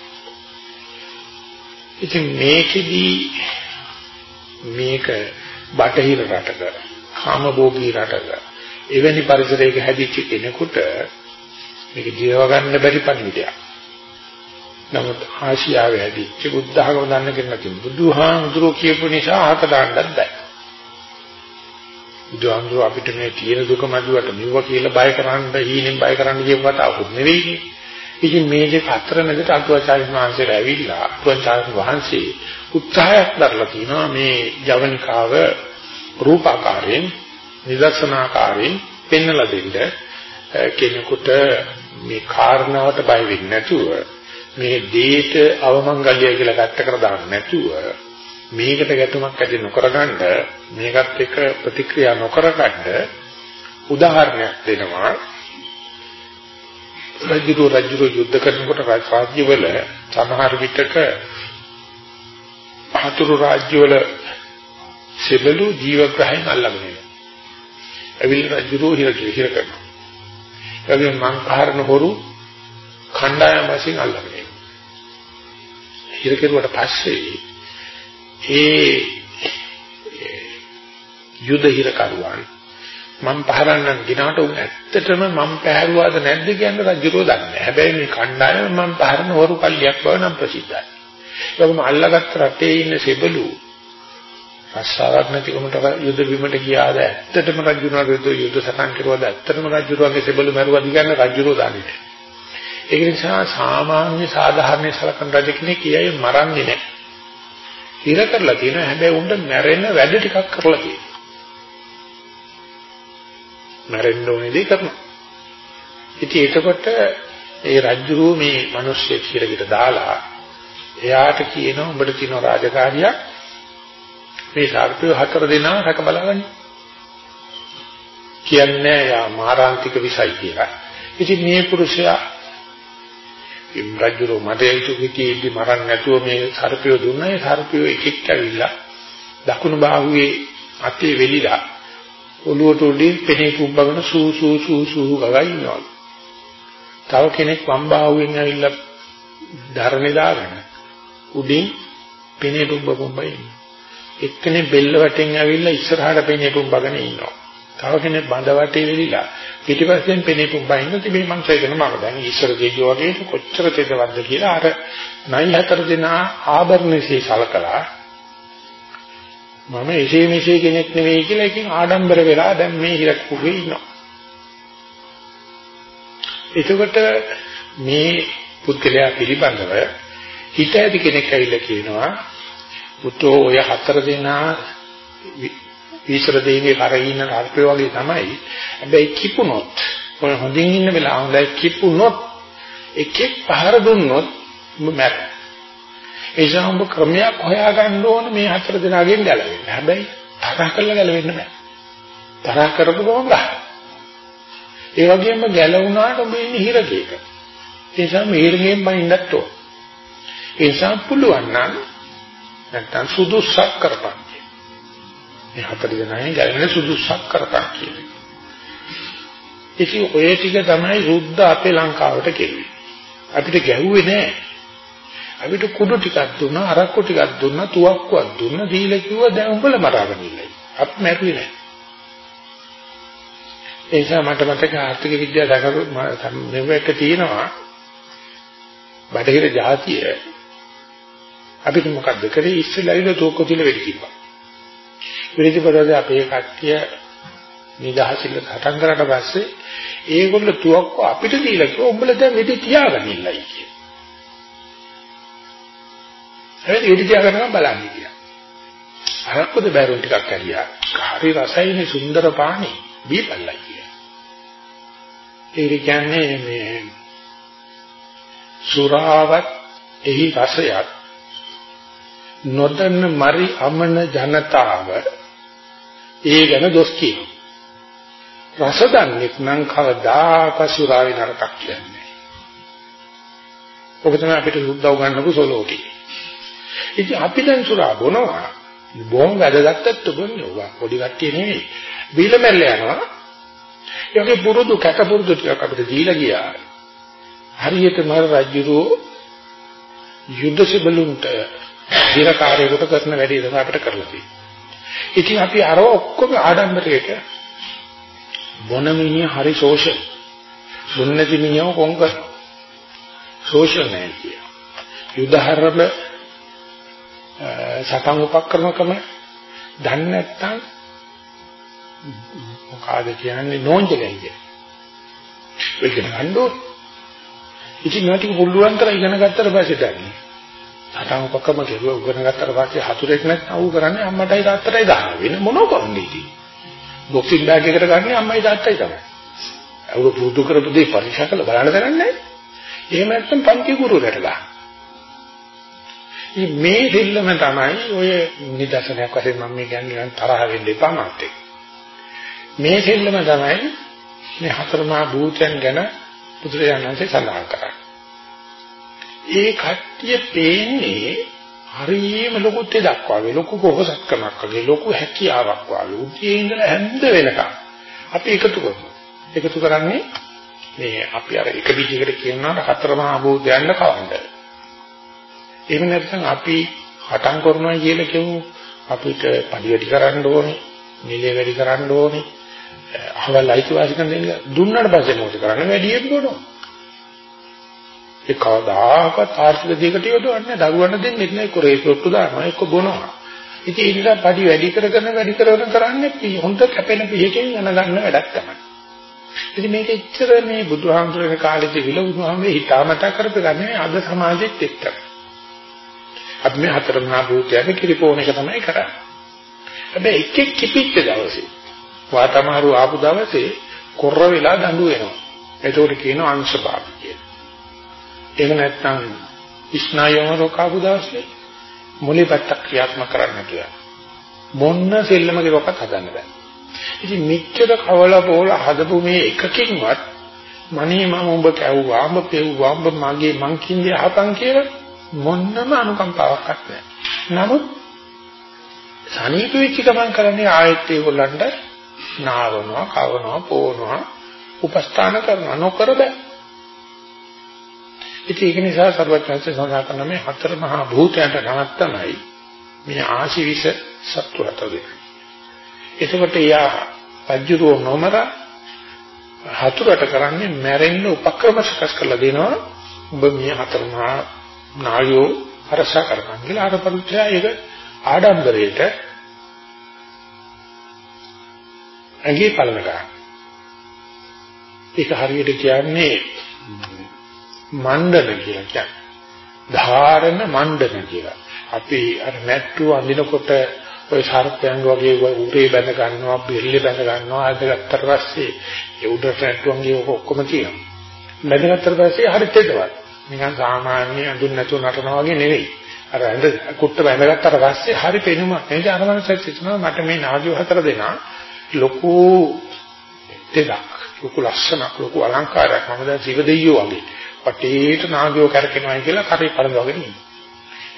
ඉතින් මේකෙදී මේක බටහිර රටක කාමභෝගී රටක එවැනි පරිසරයක හැදිච්ච කෙනෙකුට මේක ජීව ගන්න බැරි පණිවිඩයක්. නමුත් ආසියාවේ හැදිච්ච බුද්ධ ධර්ම දන්න කෙනෙක් බුදුහාමුදුරුවෝ කියපු නිසා අහක දාන්නත් බෑ. බුදුහාමුදුරුවෝ අපිට මේ තියෙන දුක මැදුවට මෙව කියලා බය කරන්න හීනෙන් බය කරන්න කියපු කතාවකුත් නෙවෙයි. ඉතින් මේ දෙක අතර මැදට අටුවාචාර්ය වහන්සේලා ඇවිල්ලා අටුවාචාර්ය වහන්සේ උත්සාහයක් දරලා තිනවා මේ ජවනිකාව රූපාකාරයෙන් නිදර්ශනාකාරයෙන් පෙන්වලා දෙන්න. කෙනෙකුට මේ කාරණාවට බය වෙන්නේ නැතුව මේ දේට අවමංගල්‍ය කියලා ගැටකට දාන්න නැතුව මේකට ගැටුමක් ඇති නොකරගන්න මේකත් එක්ක ප්‍රතික්‍රියා නොකරගන්න උදාහරණයක් දෙනවා. රජුරු රජුරු යුද්ධ කරනකොට රාජ්‍යවල සමහර විටක හතුරු රාජ්‍යවල සෙබළු ජීවග්‍රහයන් අල්ලගෙන එනවා. ඇවිල්ලා රජුරු හිර හිර කරනවා. එවැනි මං කාරණ හොරු කණ්ඩායම් වශයෙන් අල්ලගෙන එනවා. හිර කෙරුවට පස්සේ ඒ යුද හිර කරුවන් මම පහරන්නම් ගිනාට උන් ඇත්තටම මම පැහැරුවාද නැද්ද කියන රජුරෝ දන්නේ නැහැ. හැබැයි මේ කණ්ඩායම මම පහරන වරු කල්ලියක් බව නම් ප්‍රසිද්ධයි. ඒකම අල්ලගත්ත රටේ ඉන්න සෙබළු රස්සාවක් නැතිකමට යුද බිමට ගියාද ඇත්තටම රජුරෝ යුද සටන් කරුවාද ඇත්තටම රජුරෝගේ සෙබළු මරුවාද කියන රජුරෝ දන්නේ නැහැ. ඒක නිසා සාමාන්‍ය සාධාරණ සලකන රජ කෙනෙක් කියයි මරන්නේ නැහැ. ඉර කරලා තියෙනවා හැබැයි උන්ට මැරෙන්න වැඩ ටිකක් කරලා තියෙනවා. මැරෙන්න ඕනේ දේ කරනවා. ඉතින් එතකොට ඒ රජුරෝ මේ මිනිස්සෙ කියලා දාලා එයාට කියනවා උඹට තියෙන රාජකාරියක් මේ සර්පය හතර දෙනා රැක බලගන්න. කියන්නේ යා මාරාන්තික විසයි කියලා. ඉතින් මේ පුරුෂයා රජුරෝ මඩේතු කිටි මරන්න නැතුව මේ සර්පය දුන්නා ඒ සර්පය එකෙක් ඇවිල්ලා දකුණු බාහුවේ අතේ වෙලිලා ඔළුවට උඩින් පෙනේ පුම්බගෙන සූ සූ සූ සූ ගගා ඉන්නවා. තව කෙනෙක් වම් බාහුවෙන් ඇවිල්ලා ධර්මේ දාගෙන උඩින් පෙනේ පුම්බ පුම්බ ඉන්නවා. එක්කෙනෙක් බෙල්ල වටෙන් ඇවිල්ලා ඉස්සරහට පෙනේ පුම්බගෙන ඉන්නවා. තව කෙනෙක් බඳ වටේ වෙලිලා පිටිපස්සෙන් පෙනේපු බයින්න තිබේ මං සයිකන මම දැන් ඊශ්වර දෙවියෝ වගේ කොච්චර තෙදවත්ද කියලා අර නයි හතර දෙනා ආභරණසේ සලකලා මම එසේ මෙසේ කෙනෙක් නෙවෙයි කියලා එකකින් ආඩම්බර වෙලා දැන් මේ හිරක් කුගේ ඉන්නවා. එතකොට මේ පුද්ගලයා පිළිබඳව හිත ඇති කෙනෙක් ඇවිල්ලා කියනවා පුතෝ ඔය හතර දෙනා ඊශ්වර දෙවියන්ගේ කරේ ඉන්න අර්පය වගේ තමයි. හැබැයි කිපුණොත් ඔය හොඳින් ඉන්න වෙලාව හොඳයි කිපුණොත් එකෙක් පහර දුන්නොත් ඔබ මැර. ඒ නිසා ඔබ ක්‍රමයක් හොයාගන්න ඕන මේ හතර දෙනාගෙන් ගැලවෙන්න. හැබැයි තරහ කරලා ගැලවෙන්න බෑ. තරහ කරපු ගමන් ගහ. ඒ වගේම ගැලවුණාට ඔබ ඉන්නේ හිරකේක. ඒ නිසා මේරගෙන් බයින්නත් ඕන. ඒ නිසා පුළුවන් නම් නැත්තම් සුදුසක් කරපන්. මේ හතර දෙනාෙන් ගැලවෙන සුදුසක් කරපන් කියන්නේ. ඉතින් ඔය ටික තමයි සුද්ධ අපේ ලංකාවට කෙරුවේ. අපිට ගැහුවේ නෑ. අපිට කුඩු ටිකක් දුන්නා, අරක්කු ටිකක් දුන්නා, තුවක්කුවක් දුන්නා, දීලා කිව්වා දැන් උඹලා මරාගෙන ඉන්නයි. අපි මැරුවේ නෑ. ඒ නිසා මට මතක ආර්ථික විද්‍යාව දකරු මෙවක තියෙනවා බටහිර ජාතිය අපිට මොකද්ද කරේ ඉස්සෙල්ලා ඉල තෝක්ක තියලා වෙඩි කිව්වා. වෙඩි පොඩද අපේ කට්ටිය නිදහසින් හටන් කරාට පස්සේ ඒගොල්ලෝ තුවක්ක අපිට දීලා කිව්වා උඹලා දැන් වෙඩි තියාගෙන ඉන්නයි කියලා. හැබැයි වෙඩි තියාගෙන බලන්න කියලා. අරක්කද බැරුන් ටිකක් ඇරියා. හරි රසයිනේ සුන්දර පානේ බීපල්ලා කියලා. ඒ කියන්නේ මේ සුරාවත් එහි රසයත් නොදන්න මරි අමන ජනතාව ඒ ගැන දොස් කියනවා. රස දන්නේ නම් කවදාක සුරාවේ නරකක් කියන්නේ. ඔබ තමයි අපිට සුද්ධව ගන්නපු සොලෝටි. ඉතින් අපි දැන් සුරා බොනවා. බොම් වැඩගත්තත් බොන්නේ ඔබ පොඩි කට්ටිය නෙවෙයි. බීල මැල්ල යනවා. ඒකේ පුරුදු කැට පුරුදු ටිකක් අපිට දීලා ගියා. හරියට මර රජුරෝ යුද්ධ සිබලුන්ට දිනකාරයෙකුට කරන වැඩේ තමයි අපිට කරලා තියෙන්නේ. ඉතින් අපි අර ඔක්කොම ආඩම්බරයට බොන මිනිහ හරි සෝෂල්. බොන්න මිනිහව කොංග සෝෂල් නෑ කිය. යුදහරම සතන් උපක්‍රමකම දන්නේ නැත්තම් මොකಾದ කියන්නේ නෝන්ජලයි කිය. ඒක ගන්න ඕනේ. ඉතින් මේක පුළුවන් තරම් ඉගෙන ගත්තට පස්සේ දන්නේ. සටන් උපක්‍රම කෙරුවා උගෙන ගත්තට පස්සේ හතුරෙක් නැත්නම් ඌ කරන්නේ අම්මටයි තාත්තටයි දාන වෙන මොනව කරන්නේ ඉතින්. බොක්සින් බෑග් එකට ගන්නේ අම්මයි තාත්තයි තමයි. අවුරු පුරුදු කරපු දේ පරීක්ෂා කරලා බලන්න කරන්නේ. එහෙම නැත්නම් පන්ති ගුරුවරට ගන්න. මේ දෙල්ලම තමයි ඔය නිදර්ශනයක් වශයෙන් මම මේ කියන්නේ තරහ වෙන්න එපා මාත් මේ දෙල්ලම තමයි මේ හතරමහා භූතයන් ගැන බුදුරජාණන් වහන්සේ සඳහන් කරන්නේ. ඒ කට්ටිය පේන්නේ හරියම ලොකු තෙදක් වගේ ලොකු කොහොසත්කමක් වගේ ලොකු හැකියාවක් වගේ උදේ ඉඳලා හැන්ද වෙනකම් අපි එකතු කරනවා. එකතු කරන්නේ මේ අපි අර එක විදිහකට කියනවා හතර මහා භූතයන්ව කවන්න. එහෙම නැත්නම් අපි හටන් කරනවා කියලා කියමු අපිට පඩි වැඩි කරන්න ඕනේ, නිලය වැඩි කරන්න ඕනේ, අහවල් අයිතිවාසිකම් දෙන්න දුන්නාට පස්සේ මොකද කරන්නේ? වැඩියෙන් බොනවා. ඒ කවදාකවත් ආර්ථික දෙයකට යොදවන්නේ දරුවන්ට දෙන්නේ නැහැ කොරේ සොට්ටු දානවා එක්ක බොනවා. ඉතින් ඒ නිසා පඩි වැඩි කරගෙන වැඩි කරගෙන කරන්නේ හොඳ කැපෙන පිහකින් යන ගන්න වැඩක් තමයි. ඉතින් මේක එච්චර මේ බුදුහාමුදුරනේ කාලේදී විල බුදුහාමුදුරේ හිතාමතා කරපගන්නේ අද සමාජෙත් එක්ක. අපි මේ හතර මහා භූතයන් කිරිපෝන එක තමයි කරන්නේ. හැබැයි එක් එක් කිපිච්ච දවසේ වාතමාරු ආපු දවසේ කොර වෙලා දඬු වෙනවා. ඒකට කියනවා අංශභාග කියලා. එහෙම නැත්නම් ස්නායුම රෝකාපු දවසේ මොලේපත්ත ක්‍රියාත්මක කරන්න කියලා. මොන්න සෙල්ලමක රොකත් හදන්න බෑ. ඉතින් මෙච්චර කවල පොල හදපු මේ එකකින්වත් මනේ මම උඹ කැව්වා උඹ පෙව්වා උඹ මගේ මං කින්දේ අහපන් කියලා මොන්නම අනුකම්පාවක් නැහැ. නමුත් සනීප වෙච්ච ගමන් කරන්නේ ආයෙත් ඒගොල්ලන්ට නාවනවා, කවනවා, පෝනවා, උපස්ථාන කරනවා නොකර බෑ. ඉතින් ඒක නිසා සරුවචනසේ සඳහන් කරන මේ හතර මහා භූතයන්ට නමක් තමයි මේ ආශිවිස සත්තු හතර දෙක. එතකොට යා රජුරෝ නොමර හතුරට කරන්නේ මැරෙන්න උපක්‍රම සකස් කරලා දෙනවා. ඔබ මේ හතර මහා නායෝ අරසා කරපන් කියලා අර පරිත්‍යා ඒක ආඩම්බරයට ඇඟේ පලන ගන්න. ඒක හරියට කියන්නේ මණ්ඩන කියලා කියන්නේ. ධාරණ මණ්ඩන කියලා. අපි අර නැට්ටු අඳිනකොට ඔය සර්පයන් වගේ උරේ බැඳ ගන්නවා, බෙල්ලේ බැඳ ගන්නවා. අද ගත්තට පස්සේ ඒ උඩට නැට්ටුන්ගේ ඔක්කොම තියෙනවා. බැඳගත්තට පස්සේ හරි තෙදවත්. නිකන් සාමාන්‍ය අඳුන් නැතුව නටනවා වගේ නෙවෙයි. අර ඇඳ කුට්ට බැඳගත්තට පස්සේ හරි පෙනුම. එනිස අර මනසට හිතනවා මට මේ නාජු හතර දෙනා ලොකු දෙයක්. ලොකු ලස්සනක් ලොකු අලංකාරයක්. මම දැන් සිව දෙයියෝ වගේ. පටේට නාගයෝ කරකිනවයි කියලා කරේ පරදවගෙන ඉන්නවා.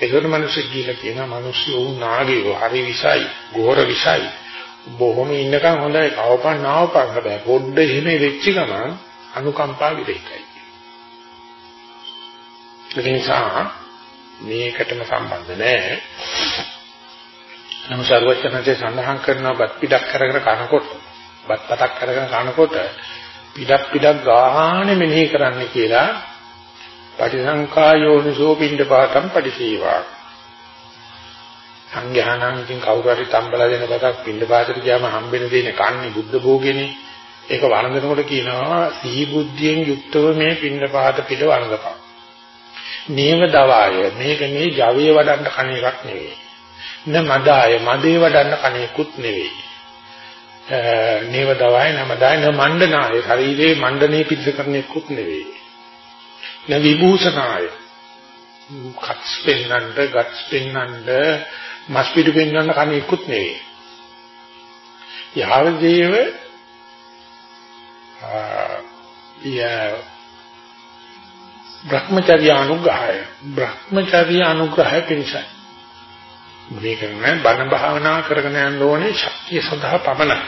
ඒකට මිනිස්සු කියලා කියනවා මිනිස්සු වුන් නාගයෝ හරි විසයි, ගෝර විසයි. බොහොම ඉන්නකම් හොඳයි කවපන් නාවපන් හැබැයි පොඩ්ඩ එහෙම වෙච්ච ගමන් අනුකම්පා විරේකයි. ඒ නිසා මේකටම සම්බන්ධ නැහැ. නමුත් සර්වඥාන්සේ සඳහන් කරනවා බත් පිටක් කරගෙන කනකොට බත් පතක් කරගෙන කනකොට පිටක් පිටක් ගාහනේ මෙනෙහි කරන්න කියලා පටිසංකා යෝනිසෝ පිණ්ඩපාතම් පටිසීවා. සංඝයානම් ඉතින් කවුරු හරි තම්බලා දෙන බතක් පිණ්ඩපාතට ගියාම හම්බෙන දේනේ කන්නේ බුද්ධ භෝගෙනේ. ඒක වළඳනකොට කියනවා සිහි බුද්ධියෙන් යුක්තව මේ පිණ්ඩපාත පිළ වළඳපන්. නේව දවාය මේක මේ ජවයේ වඩන්න කණ එකක් නෙවෙයි. න මදාය මදේ වඩන්න කණේකුත් නෙවෙයි. නේව දවාය නමදාය න මණ්ඩනාය ශරීරේ මණ්ඩනේ පිද්ද කරන්නෙකුත් නෙවෙයි. න විභූෂනාය කට්ස් පෙන්නන්න ගට්ස් පෙන්නන්න මස් පිටු පෙන්නන්න කණේකුත් නෙවෙයි යාවදේව ය බ්‍රහ්මචර්ය අනුග්‍රහය බ්‍රහ්මචර්ය අනුග්‍රහය පිණිසයි. මේ කරන්නේ බණ භාවනා කරගෙන යන්න ඕනේ ශක්තිය සඳහා පමණයි.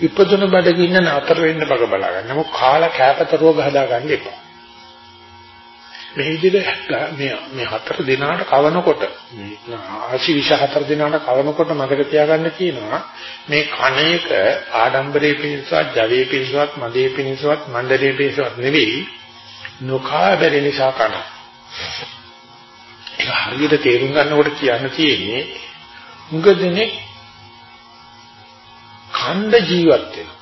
ඉපදුන බඩගින්න නතර වෙන්න බග බලා ගන්න. මොක කාලා කෑපත රෝග හදා ගන්න එපා. මේ විදිහට මේ මේ හතර දිනාට කවනකොට මේ ආශි 24 දිනාට කවනකොට මතක තියාගන්න කියනවා මේ කණේක ආඩම්බරේ පිණිසවත්, ජවයේ පිණිසවත්, මදේ පිණිසවත්, මණ්ඩලයේ පිණිසවත් නෙවෙයි නොකා බැරි නිසා කන. ඒක හරියට තේරුම් ගන්නකොට කියන්න තියෙන්නේ උඟ දෙනෙක් ඛණ්ඩ ජීවත් වෙනවා.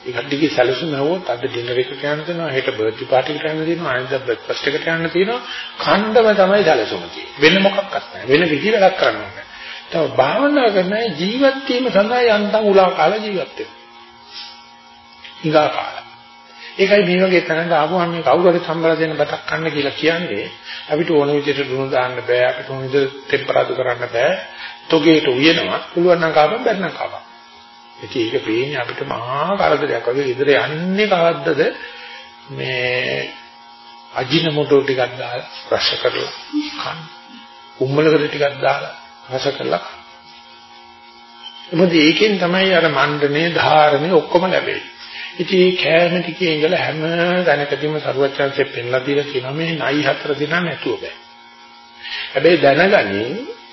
ඒ කඩේකේ සැලසුම නැවොත් අද ඩිනර් එක කියන්න තියෙනවා, හෙට බර්ත්ඩේ පාටි එකට යන්න තියෙනවා, අනිද්දා බ්‍රෙක්ෆාස්ට් එකට යන්න තියෙනවා. ඛණ්ඩම තමයි සැලසුම තියෙන්නේ. වෙන මොකක්වත් නැහැ. වෙන කිසි වැඩක් කරන්න ඕනේ. තව භාවනා කරන ජීවත් වීම සඳහා යන්තම් උලා කාලා ජීවත් වෙනවා. ඊගා කාලා. ඒකයි මේ වගේ තැනකට ආවම මේ කවුරු හරි සම්බල දෙන්න බතක් කන්න කියලා කියන්නේ අපිට ඕන විදිහට දුණු දාන්න බෑ අපිට ඕන විදිහට ටෙම්පරාදු කරන්න බෑ තොගේට උයනවා පුළුවන් නම් කාපම් බැරි නම් කාපම් ඉතින් ඒක පේන්නේ අපිට මහා කරදරයක් වගේ. ඉදිර යන්නේ කවද්දද මේ අජිනමොටෝ ටිකක් දාලා රස කරලා කන්න උම්මලකට ටිකක් දාලා රස කරලා මොකද ඒකෙන් තමයි අර මණ්ඩනේ ධාරණේ ඔක්කොම ලැබෙන්නේ. ඉතින් මේ කෑම ටිකේ ඉඳලා හැම දැනකදීම සරුවචාන්සේ පෙන්ලා දීලා කියනවා මේ නයි හතර දිනා නැතුව බෑ. හැබැයි දැනගනි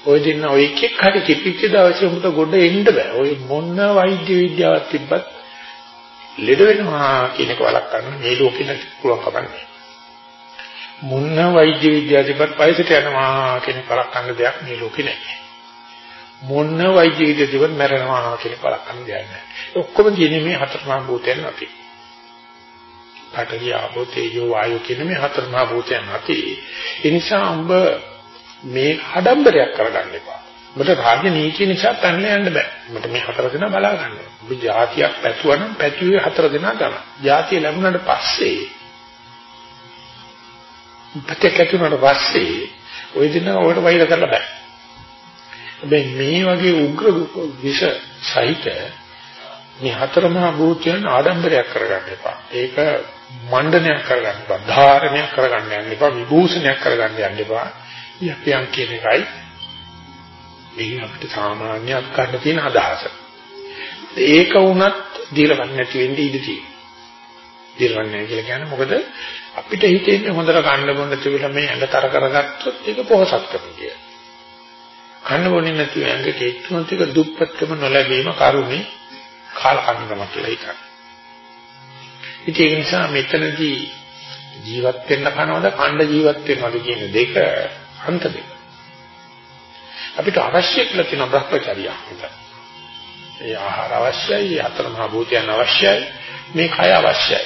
ඔය දෙන්න ඔය එකෙක් හරි කිපිච්ච දවසේ උඹට ගොඩ එන්න බෑ. ඔය මොන වෛද්‍ය විද්‍යාවක් තිබ්බත් ලෙඩ වෙනවා කියන එක වළක්වන්න මේ ලෝකෙ නැති පුළුවන් කමන්නේ. මොන වෛද්‍ය විද්‍යාව තිබ්බත් වයසට යනවා කියන වළක්වන්න දෙයක් මේ ලෝකෙ නැහැ. මොන වෛද්‍ය විද්‍යාව තිබ්බත් මැරෙනවා කියන වළක්වන්න දෙයක් නැහැ. ඔක්කොම තියෙන්නේ මේ හතර මහා භූතයන් නැති. පඨවි ආපෝ තේජෝ වායෝ කියන මේ හතර මහා භූතයන් නැති. ඒ නිසා උඹ මේ ආඩම්බරයක් කරගන්න එපා. මට රාග නීති නිසා තන්නේ යන්න බෑ. මට මේ හතර දෙනා බලා ගන්න. ඔබ જાතියක් පැතුවා නම් පැතුවේ හතර දෙනා තමයි. જાතිය ලැබුණාට පස්සේ පිටකැතුනට පස්සේ ওই දින ඔකට වෛර කරලා බෑ. හැබැයි මේ වගේ උග්‍ර විෂ සහිත මේ හතර මහා භූතයන් ආඩම්බරයක් කරගන්න එපා. ඒක මණ්ඩනයක් කරගන්න එපා. ධාරණයක් කරගන්න යන්න එපා. විභූෂණයක් කරගන්න යන්න එපා. යපියන් කියන එකයි මේ අපිට සාමාන්‍යයක් ගන්න තියෙන අදහස. ඒක වුණත් දිරවන්නේ නැති වෙන්න ඉඩ තියෙනවා. දිරවන්නේ කියලා කියන්නේ මොකද අපිට හිතෙන්නේ හොඳට කන්න බොන්න තිබිලා මේ ඇඟ තර කරගත්තොත් ඒක පොහසත්කම කියලා. කන්න බොන්නේ නැති ඇඟ කෙට්ටුනොත් එක දුප්පත්කම නොලැබීම කරුණේ කාලකන්නිකම කියලා හිතන්න. ඉතින් ඒක නිසා මෙතනදී ජීවත් වෙන්න කනවද කණ්ඩ ජීවත් වෙනවද කියන දෙක අන්ත දෙක. අපිට අවශ්‍ය කියලා තියෙන බ්‍රහ්මචර්යය. ඒ ආහාර අවශ්‍යයි, හතර මහා භූතයන් අවශ්‍යයි, මේ කය අවශ්‍යයි.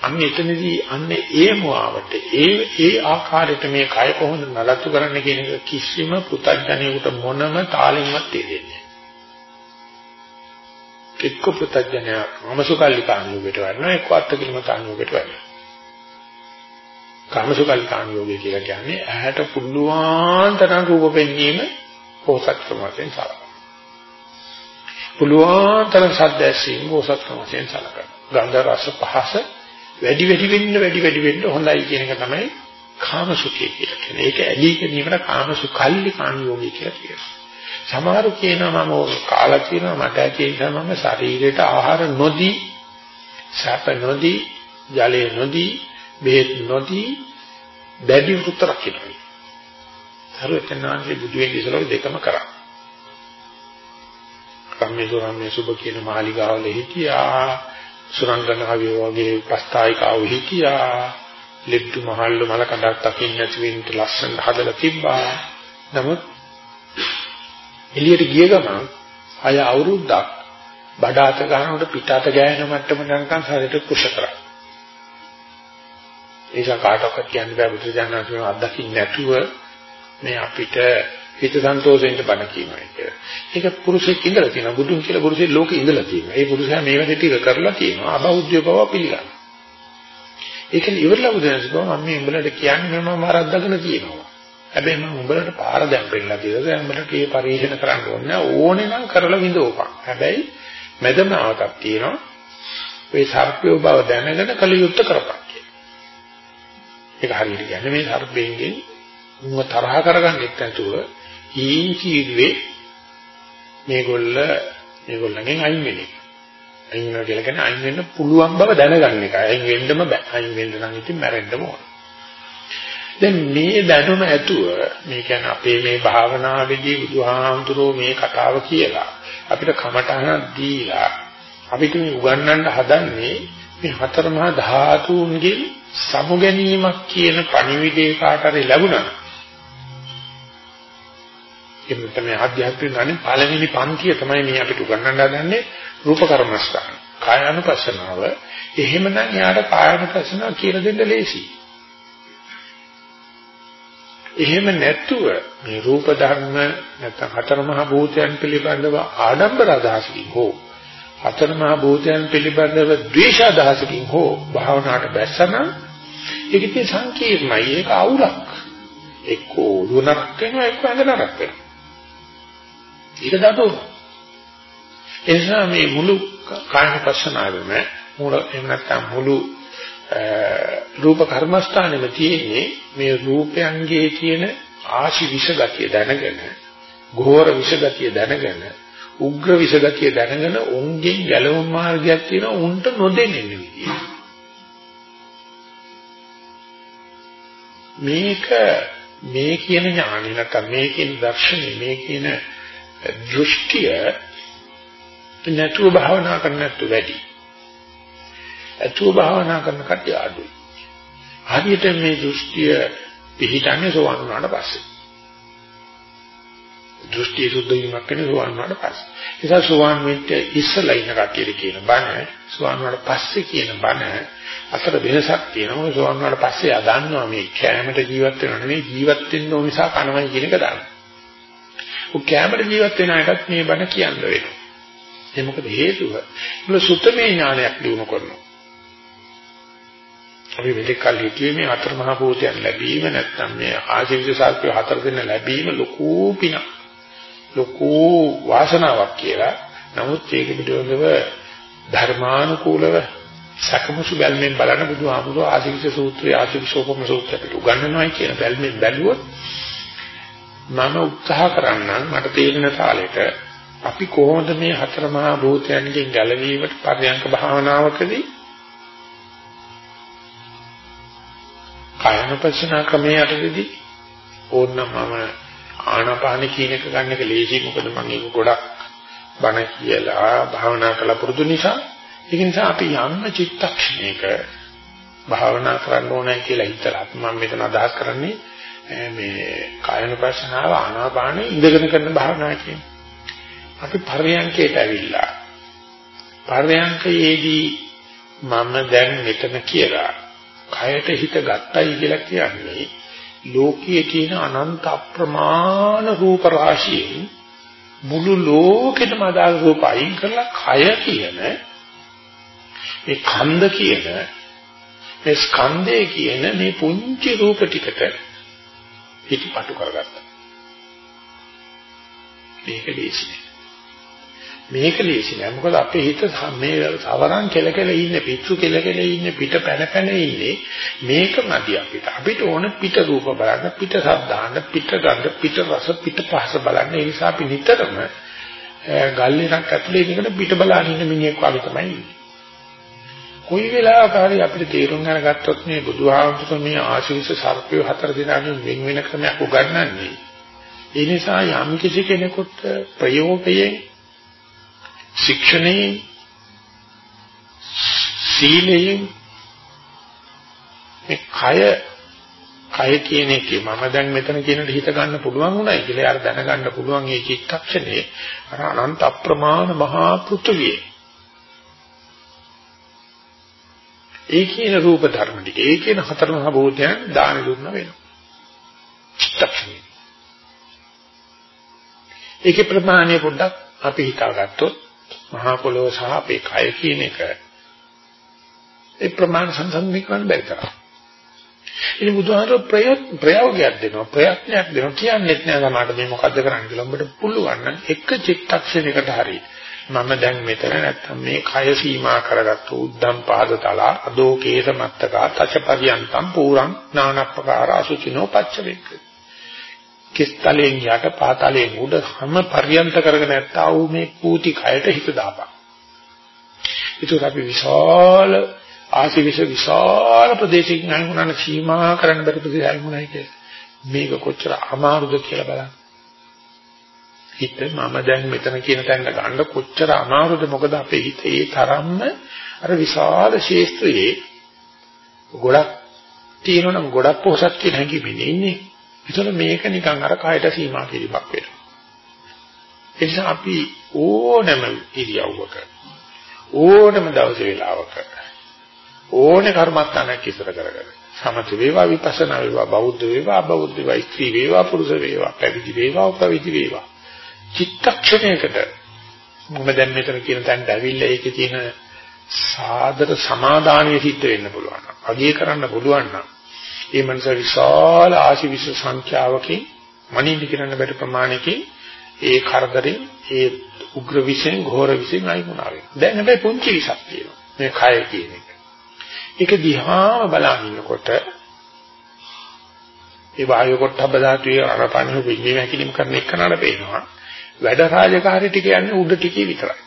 අන්න එතනදී අන්න ඒ මුවාවට ඒ ඒ ආකාරයට මේ කය කොහොමද නඩත්තු කරන්න කියන එක කිසිම පුතඥයෙකුට මොනම තාලෙන්වත් තේරෙන්නේ එක්ක පුතඥය මමසුකල්ලිකාණුවකට වඩනවා එක්ක අත්තිකිලමතාණුවකට වඩනවා කාමසුකල්ලිකාණුවය කියලා කියන්නේ ඇහැට පුළුවන් තරම් රූප පෙන්වීම පොසත්කම වශයෙන් සලකනවා පුළුවන් තරම් සද්ද ඇසීම පොසත්කම වශයෙන් සලකනවා ගන්ධ රස පහස වැඩි වැඩි වෙන්න වැඩි වැඩි වෙන්න හොඳයි කියන එක තමයි කාමසුඛය කියලා කියන්නේ. ඒක ඇලී ගැනීමට කාමසුඛල්ලි කාණියෝගී කියලා කියනවා. සමහරු කියනවා මම කාලා කියනවා මට ඇති නිසා මම ශරීරයට ආහාර නොදී සැප නොදී ජලය නොදී බෙහෙත් නොදී දැඩි වෘත රකින්නයි. හරියටනාන්සේ බුදු වෙන්නේ ඉස්සරහ දෙකම කරා. කම්මේසෝ රම්මේ සුබ කියන මාලිගාවල හිටියා සුරංගනාවිය වගේ ප්‍රස්තායිකාව හිටියා ලෙඩ්ඩු මහල්ලු මල කඩක් තකින් නැති වෙන්න ලස්සන හදලා තිබ්බා නමුත් එළියට ගිය ගමන් අය අවුරුද්දක් බඩාත ගන්නකොට පිටාත ගෑවෙන මට්ටම යනකම් ශරීරයට කුෂ කරා ඒක කාටවත් කියන්න බෑ බුදුජානක අත්දකින්න නැතුව මේ අපිට හිත සන්තෝෂෙන්ද බණ කියනවා කියලා. ඒක පුරුෂයෙක් ඉඳලා තියෙනවා. බුදුන් කියලා පුරුෂයෙක් ලෝකෙ ඉඳලා තියෙනවා. ඒ පුරුෂයා මේ වැඩ ටික කරලා තියෙනවා. අබෞද්ධය බව පිළිගන්න. ඒක ඉවරලා බුදුන්සේ බව මම මේ උඹලට කියන්නේ මම වරද්දගෙන තියෙනවා. හැබැයි මම උඹලට පාර දැම්පෙන්නලා තියෙනවා. දැන් උඹලට මේ පරිශන කරන්න ඕනේ ඕනේ නම් කරලා විඳෝපන්. හැබැයි මැදමාවතක් තියෙනවා. මේ සර්පය බව දැනගෙන කලියුත් කරපන් කියලා. ඒක හරියට කියන්නේ මේ සර්පයෙන් උන්ව තරහ කරගන්නෙත් නැතුව ඊන් කීරුවේ මේගොල්ල මේගොල්ලන්ගෙන් අයින් වෙන්නේ. අයින් වෙනවා කියලා කියන්නේ අයින් වෙන්න පුළුවන් බව දැනගන්න එක. අයින් වෙන්නම බෑ. අයින් වෙන්න නම් ඉතින් මැරෙන්නම ඕන. දැන් මේ දැනුම ඇතුව මේ කියන්නේ අපේ මේ භාවනාවේදී බුදුහාමුදුරෝ මේ කතාව කියලා අපිට කමටහනක් දීලා අපිට මේ උගන්වන්න හදන්නේ මේ හතර මහා ධාතුන්ගේ සමු ගැනීමක් කියන පණිවිඩේ කාට හරි ලැබුණා එහෙම තමයි ආධ්‍යාත්මික ගානේ පළවෙනි පන්තිය තමයි මේ අපිට උගන්වන්න හදන්නේ රූප කර්මස්ථාන. කායानुපස්සනාව. එහෙමනම් යාට කායानुපස්සනාව කියලා දෙන්න ලේසි. එහෙම නැතුව මේ රූප ධර්ම නැත්නම් හතර මහා භූතයන් පිළිබඳව ආඩම්බර අදහසකින් හෝ හතර මහා භූතයන් පිළිබඳව ද්වේෂ අදහසකින් හෝ භාවනාවට බැස්සනම් ඒක ඉතින් සංකීර්ණයි. ඒක අවුලක්. එක්කෝ දුනක් වෙනවා එක්ක ඇඟ නරක් වෙනවා. ඒක දඩෝ. ඒ නිසා මේ මුළු කායන පස්සනාවෙම මුල එහෙම නැත්නම් මුළු රූප කර්මස්ථානෙම තියෙන්නේ මේ රූපයන්ගේ තියෙන ආශි විෂ ගතිය දැනගෙන, ඝෝර විෂ ගතිය දැනගෙන, උග්‍ර විෂ ගතිය දැනගෙන උන්ගෙන් ගැලවුම් මාර්ගයක් තියෙනවා උන්ට නොදෙන්නේ විදිය. මේක මේ කියන ඥානෙ නැත්නම් මේ කියන දර්ශනේ මේ කියන දෘෂ්ටිය නැතුව භාවනා කරන්න නැතු වැඩි. ඇතුව භාවනා කරන කට්ටිය අඩුයි. හරියට මේ දෘෂ්ටිය පිළිටන්නේ සෝවන් වුණාට පස්සේ. දෘෂ්ටි සුද්ධ වීමක් කියන්නේ සෝවන් වුණාට පස්සේ. ඒ නිසා සෝවන් වෙච්ච ඉස්සලා ඉන්න කට්ටියට කියන බණ සෝවන් වුණාට පස්සේ කියන බණ අතර වෙනසක් තියෙනවා. සෝවන් වුණාට පස්සේ ආ දන්නවා මේ කැමරට ජීවත් වෙනව නෙවෙයි ජීවත් වෙන්න ඕන නිසා කනවයි කියන එක දන්නවා. ඔය කැමර ජීවත් වෙන අයටත් මේ බණ කියන්න වෙනවා. ඒ මොකද හේතුව? මුල සුත්තමේ ඥානයක් දිනු කරනවා. අපි මෙතෙක් කල් හිතුවේ මේ හතර මහා භූතයන් ලැබීම නැත්නම් මේ ආශිර්වාද සාල්පය හතර දෙන්න ලැබීම ලොකු පිනක්. ලොකු වාසනාවක් කියලා. නමුත් ඒක පිටවෙව ධර්මානුකූලව සකමුසු බැල්මෙන් බලන බුදුහාමුදුරුවෝ ආශිර්වාද සූත්‍රය ආශිර්වාද සෝපම සූත්‍රය පිට උගන්වනවා කියන බැල්මෙන් බැලුවොත් මම උත්සාහ කරන්නම් මට තේරෙන තාලෙට අපි කොහොමද මේ හතර මහා භූතයන්ගෙන් ගැලවීමට පරියංක භාවනාවකදී කායනපස්සනා ක්‍රමයේ යටදී ඕනනම් මම ආනාපාන කියන එක ගන්න එක ලේසි මොකද මම ඒක ගොඩක් බණ කියලා භාවනා කළ පුරුදු නිසා ඒක නිසා අපි යම් චිත්තක්ෂණයක භාවනා කරන්න ඕනේ කියලා හිතලා මම මෙතන අදහස් කරන්නේ මේ කායනුපස්සනාව ආනාපානෙ ඉඳගෙන කරන භාවනාව කියන්නේ. අපි පරයන්කයට ඇවිල්ලා පරයන්කයේදී මම දැන් මෙතන කියලා කයට හිත ගත්තයි කියලා කියන්නේ ලෝකයේ තියෙන අනන්ත අප්‍රමාණ රූප රාශියෙන් මුළු ලෝකෙටම අදාළ රූප අයින් කරලා කය කියන මේ ඛණ්ඩ කියන මේ ස්කන්ධය කියන මේ පුංචි රූප ටිකට පිටිපටු කරගත්තා. මේක ලේසි නෑ. මේක ලේසි නෑ. මොකද අපේ හිත මේ සවරන් කෙල කෙල ඉන්නේ, පිටු කෙල කෙල ඉන්නේ, පිට පැන පැන ඉන්නේ. මේක නැති අපිට. අපිට ඕන පිට රූප බලන්න, පිට ශබ්ද අහන්න, පිට ගඳ, පිට රස, පිට පහස බලන්න. ඒ නිසා අපි නිතරම ගල් එකක් ඇතුලේ ඉඳගෙන පිට බලන ඉන්න මිනිහෙක් වගේ තමයි ඉන්නේ. කොයි වෙලාවක හරි අපිට තේරුම් අරගත්තොත් මේ බුදුහාමුදුරුවෝ මේ ආශීර්ෂ සර්පය හතර දිනකින් වෙන වෙන ක්‍රමයක් උගන්වන්නේ. ඒ නිසා යම් කිසි කෙනෙකුට ප්‍රයෝගයෙන් ශික්ෂණයෙන් සීලයෙන් මේ කය කය කියන එකේ මම දැන් මෙතන කියනට හිත ගන්න පුළුවන් උනායි කියලා අර දැනගන්න පුළුවන් මේ චිත්තක්ෂණේ අර අනන්ත අප්‍රමාණ මහා පෘථුවියේ ඒ කියන රූප ධර්ම ටික ඒ කියන හතර මහා භූතයන් දාන දුන්න වෙනවා. චිත්තක්ෂණය. ඒකේ ප්‍රමාණය පොඩ්ඩක් අපි හිතාගත්තොත් මහා පොළොව සහ අපේ කය කියන එක ඒ ප්‍රමාණ සංසන්දනය කරන්න බැරි තරම්. ඉතින් බුදුහාමර ප්‍රයෝගයක් දෙනවා ප්‍රයත්නයක් දෙනවා කියන්නේත් නෑ සමහරට මේ මොකද්ද කරන්නේ කියලා. උඹට පුළුවන් නම් එක චිත්තක්ෂණයකට හරියි මම දැන් මෙතන නැත්තම් මේ කය සීමා කරගත්තු උද්දම් පාදතල අදෝ කේස මත්තකා තචපරියන්තම් පුරං නානප්පකාර අසුචිනෝ පච්චවේක කිස්තලෙන් යට පාතලෙන් උඩ හැම පරියන්ත කරගෙන නැත්තා වූ මේ පූති කයට හිත දාපන්. ඒක අපි විශාල ආසිවිස විශාල ප්‍රදේශයකින් අනුගමන සීමා කරන්න බැරි ප්‍රදේශයක් වුණයි කියලා. මේක කොච්චර අමාරුද කියලා බලන්න. හිත මම දැන් මෙතන කියන තැනට ගන්න කොච්චර අමාරුද? මොකද අපේ හිත ඒ තරම්ම අර විශාල ශේස්ත්‍රයේ ගොඩක් තියෙනවනම් ගොඩක් පොහසත් කියන හැඟීමෙන් ඉන්නේ. ඒතර මේක නිකන් අර කායට සීමා කිරීමක් වෙනවා. ඒ නිසා අපි ඕනම ඉරියව්වක ඕනම දවස් වේලාවක ඕනේ කර්මස්ථානයක් ඉස්සර කරගන්න. සමථ වේවා විපස්සනා වේවා බෞද්ධ වේවා අබෞද්ධ වේවා ස්ත්‍රී වේවා පුරුෂ වේවා පැවිදි වේවා උපවිදි වේවා චිත්තක්ෂණයකට මම දැන් මෙතන කියන තැනට ඇවිල්ලා ඒකේ තියෙන සාදර සමාදානිය සිද්ධ වෙන්න පුළුවන්. අගය කරන්න පුළුවන් නම් ඒ මනස විශාල ආශිවිස සංඛ්‍යාවකින් මනින්න කරන්න බැරි ප්‍රමාණයකින් ඒ කරදරේ ඒ උග්‍ර විෂෙන් ඝෝර විෂෙන් අයින් වුණා වේ. දැන් හැබැයි පුංචි විසක් තියෙනවා. මේ කය කියන එක. ඒක දිහාම බලන ඉන්නකොට ඒ වායු කොටබ ධාතුවේ අරපණු විඤ්ඤාණ හැකිලිම කරන එකනට පේනවා. වැඩ රාජකාරී ටික යන්නේ උඩ ටිකේ විතරයි.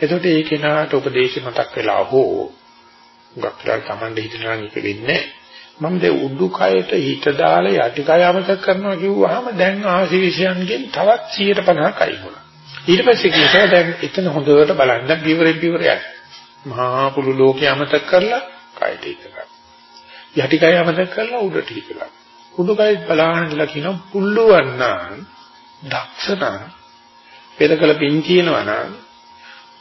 එතකොට ඒ කෙනාට උපදේශ මතක් වෙලා හෝ ගක්ලා Tamande හිතනවා මේක වෙන්නේ මම දැන් උඩුකයට හිත දාලා යටිකය අමතක කරනවා කිව්වහම දැන් ආශීර්ෂයන්ගෙන් තවත් 150ක් අයින් වුණා. ඊට පස්සේ කියනවා දැන් එතන හොඳට බලන්න බිවරෙන් බිවරයයි. මහා පුළු ලෝකේ අමතක කරලා කයට හිත ගන්න. යටිකය අමතක කරලා උඩට හිත ගන්න. උඩුකය බලන්න ඉඳලා කියනවා පුල්ලුවන් නම් දක්ෂණ පෙරකල පින් කියනවා නම්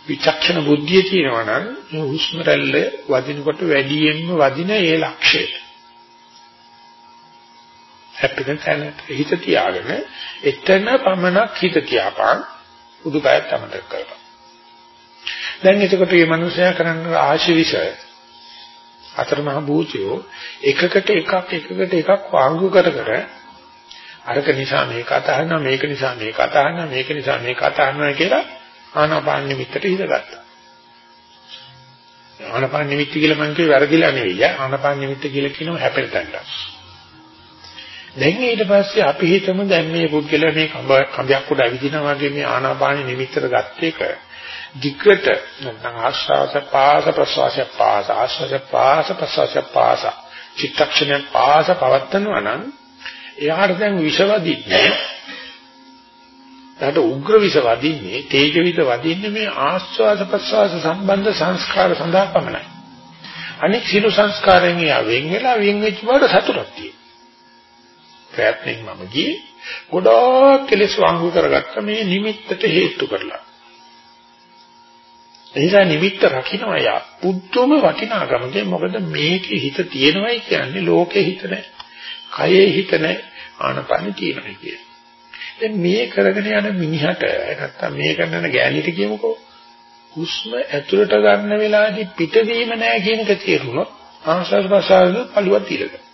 විචක්ෂණ බුද්ධිය තියෙනවා නම් මේ හුස්ම රැල්ල වදිනකොට වැඩියෙන්ම වදින ඒ ලක්ෂය. හැප්පෙන තැන හිත තියාගෙන එතන පමණක් හිත තියාපන් උදුකයත් අමතක කරපන්. දැන් එතකොට මේ මනුස්සයා කරන්න ආශිවිෂ අතරමහ භූතයෝ එකකට එකක් එකකට එකක් වාංගු කර කර අරක නිසා මේක අතහරිනවා මේක නිසා මේක අතහරිනවා මේක නිසා මේක අතහරිනවා කියලා ආනාපාන නිමිත්තට හිතගත්තා. ආනාපාන නිමිත්ත කියලා මම කිව්වේ වැරදිලා නෙවෙයි. ආනාපාන නිමිත්ත කියලා කියනවා හැපෙන තැනට. දැන් ඊට පස්සේ අපි හිතමු දැන් මේ පුද්ගලයා මේ කඹයක් උඩ ඇවිදිනා වගේ මේ ආනාපාන නිමිත්තට ගත්ත එක දිගට නැත්නම් ආශ්වාස පාස ප්‍රශ්වාස පාස ආශ්වාස පාස ප්‍රශ්වාස පාස චිත්තක්ෂණ පාස පවත්නවා නම් එයාට දැන් විෂ වදින්නේ එයාට උග්‍ර විෂ වදින්නේ තේජ විෂ වදින්නේ මේ ආස්වාද ප්‍රසවාස සම්බන්ධ සංස්කාර සඳහා පමණයි. අනික සියලු සංස්කාරයන් යා වෙන් වෙලා වෙන් වෙච්ච බවට සතුටක් තියෙනවා. ප්‍රයත්නෙන් මම ගියේ ගොඩාක් කෙලෙස් වංගු කරගත්ත මේ නිමිත්තට හේතු කරලා. එනිසා නිමිත්ත රකින්නවා යා පුදුම වටිනාකමකින් මොකද මේකේ හිත තියෙනවයි කියන්නේ ලෝකේ හිත නැහැ. කයේ හිත නැහැ. ආනපන තියෙනවයි කියන්නේ. දැන් මේ කරගෙන යන මිනිහට නැත්තම් මේ කරන ගෑණිට කියමුකෝ හුස්ම ඇතුළට ගන්න වෙලාවේදී පිටවීම නැහැ කියන එක තේරුණොත් ආශ්වාස ප්‍රශ්වාස පළුවක් తీරගන්න.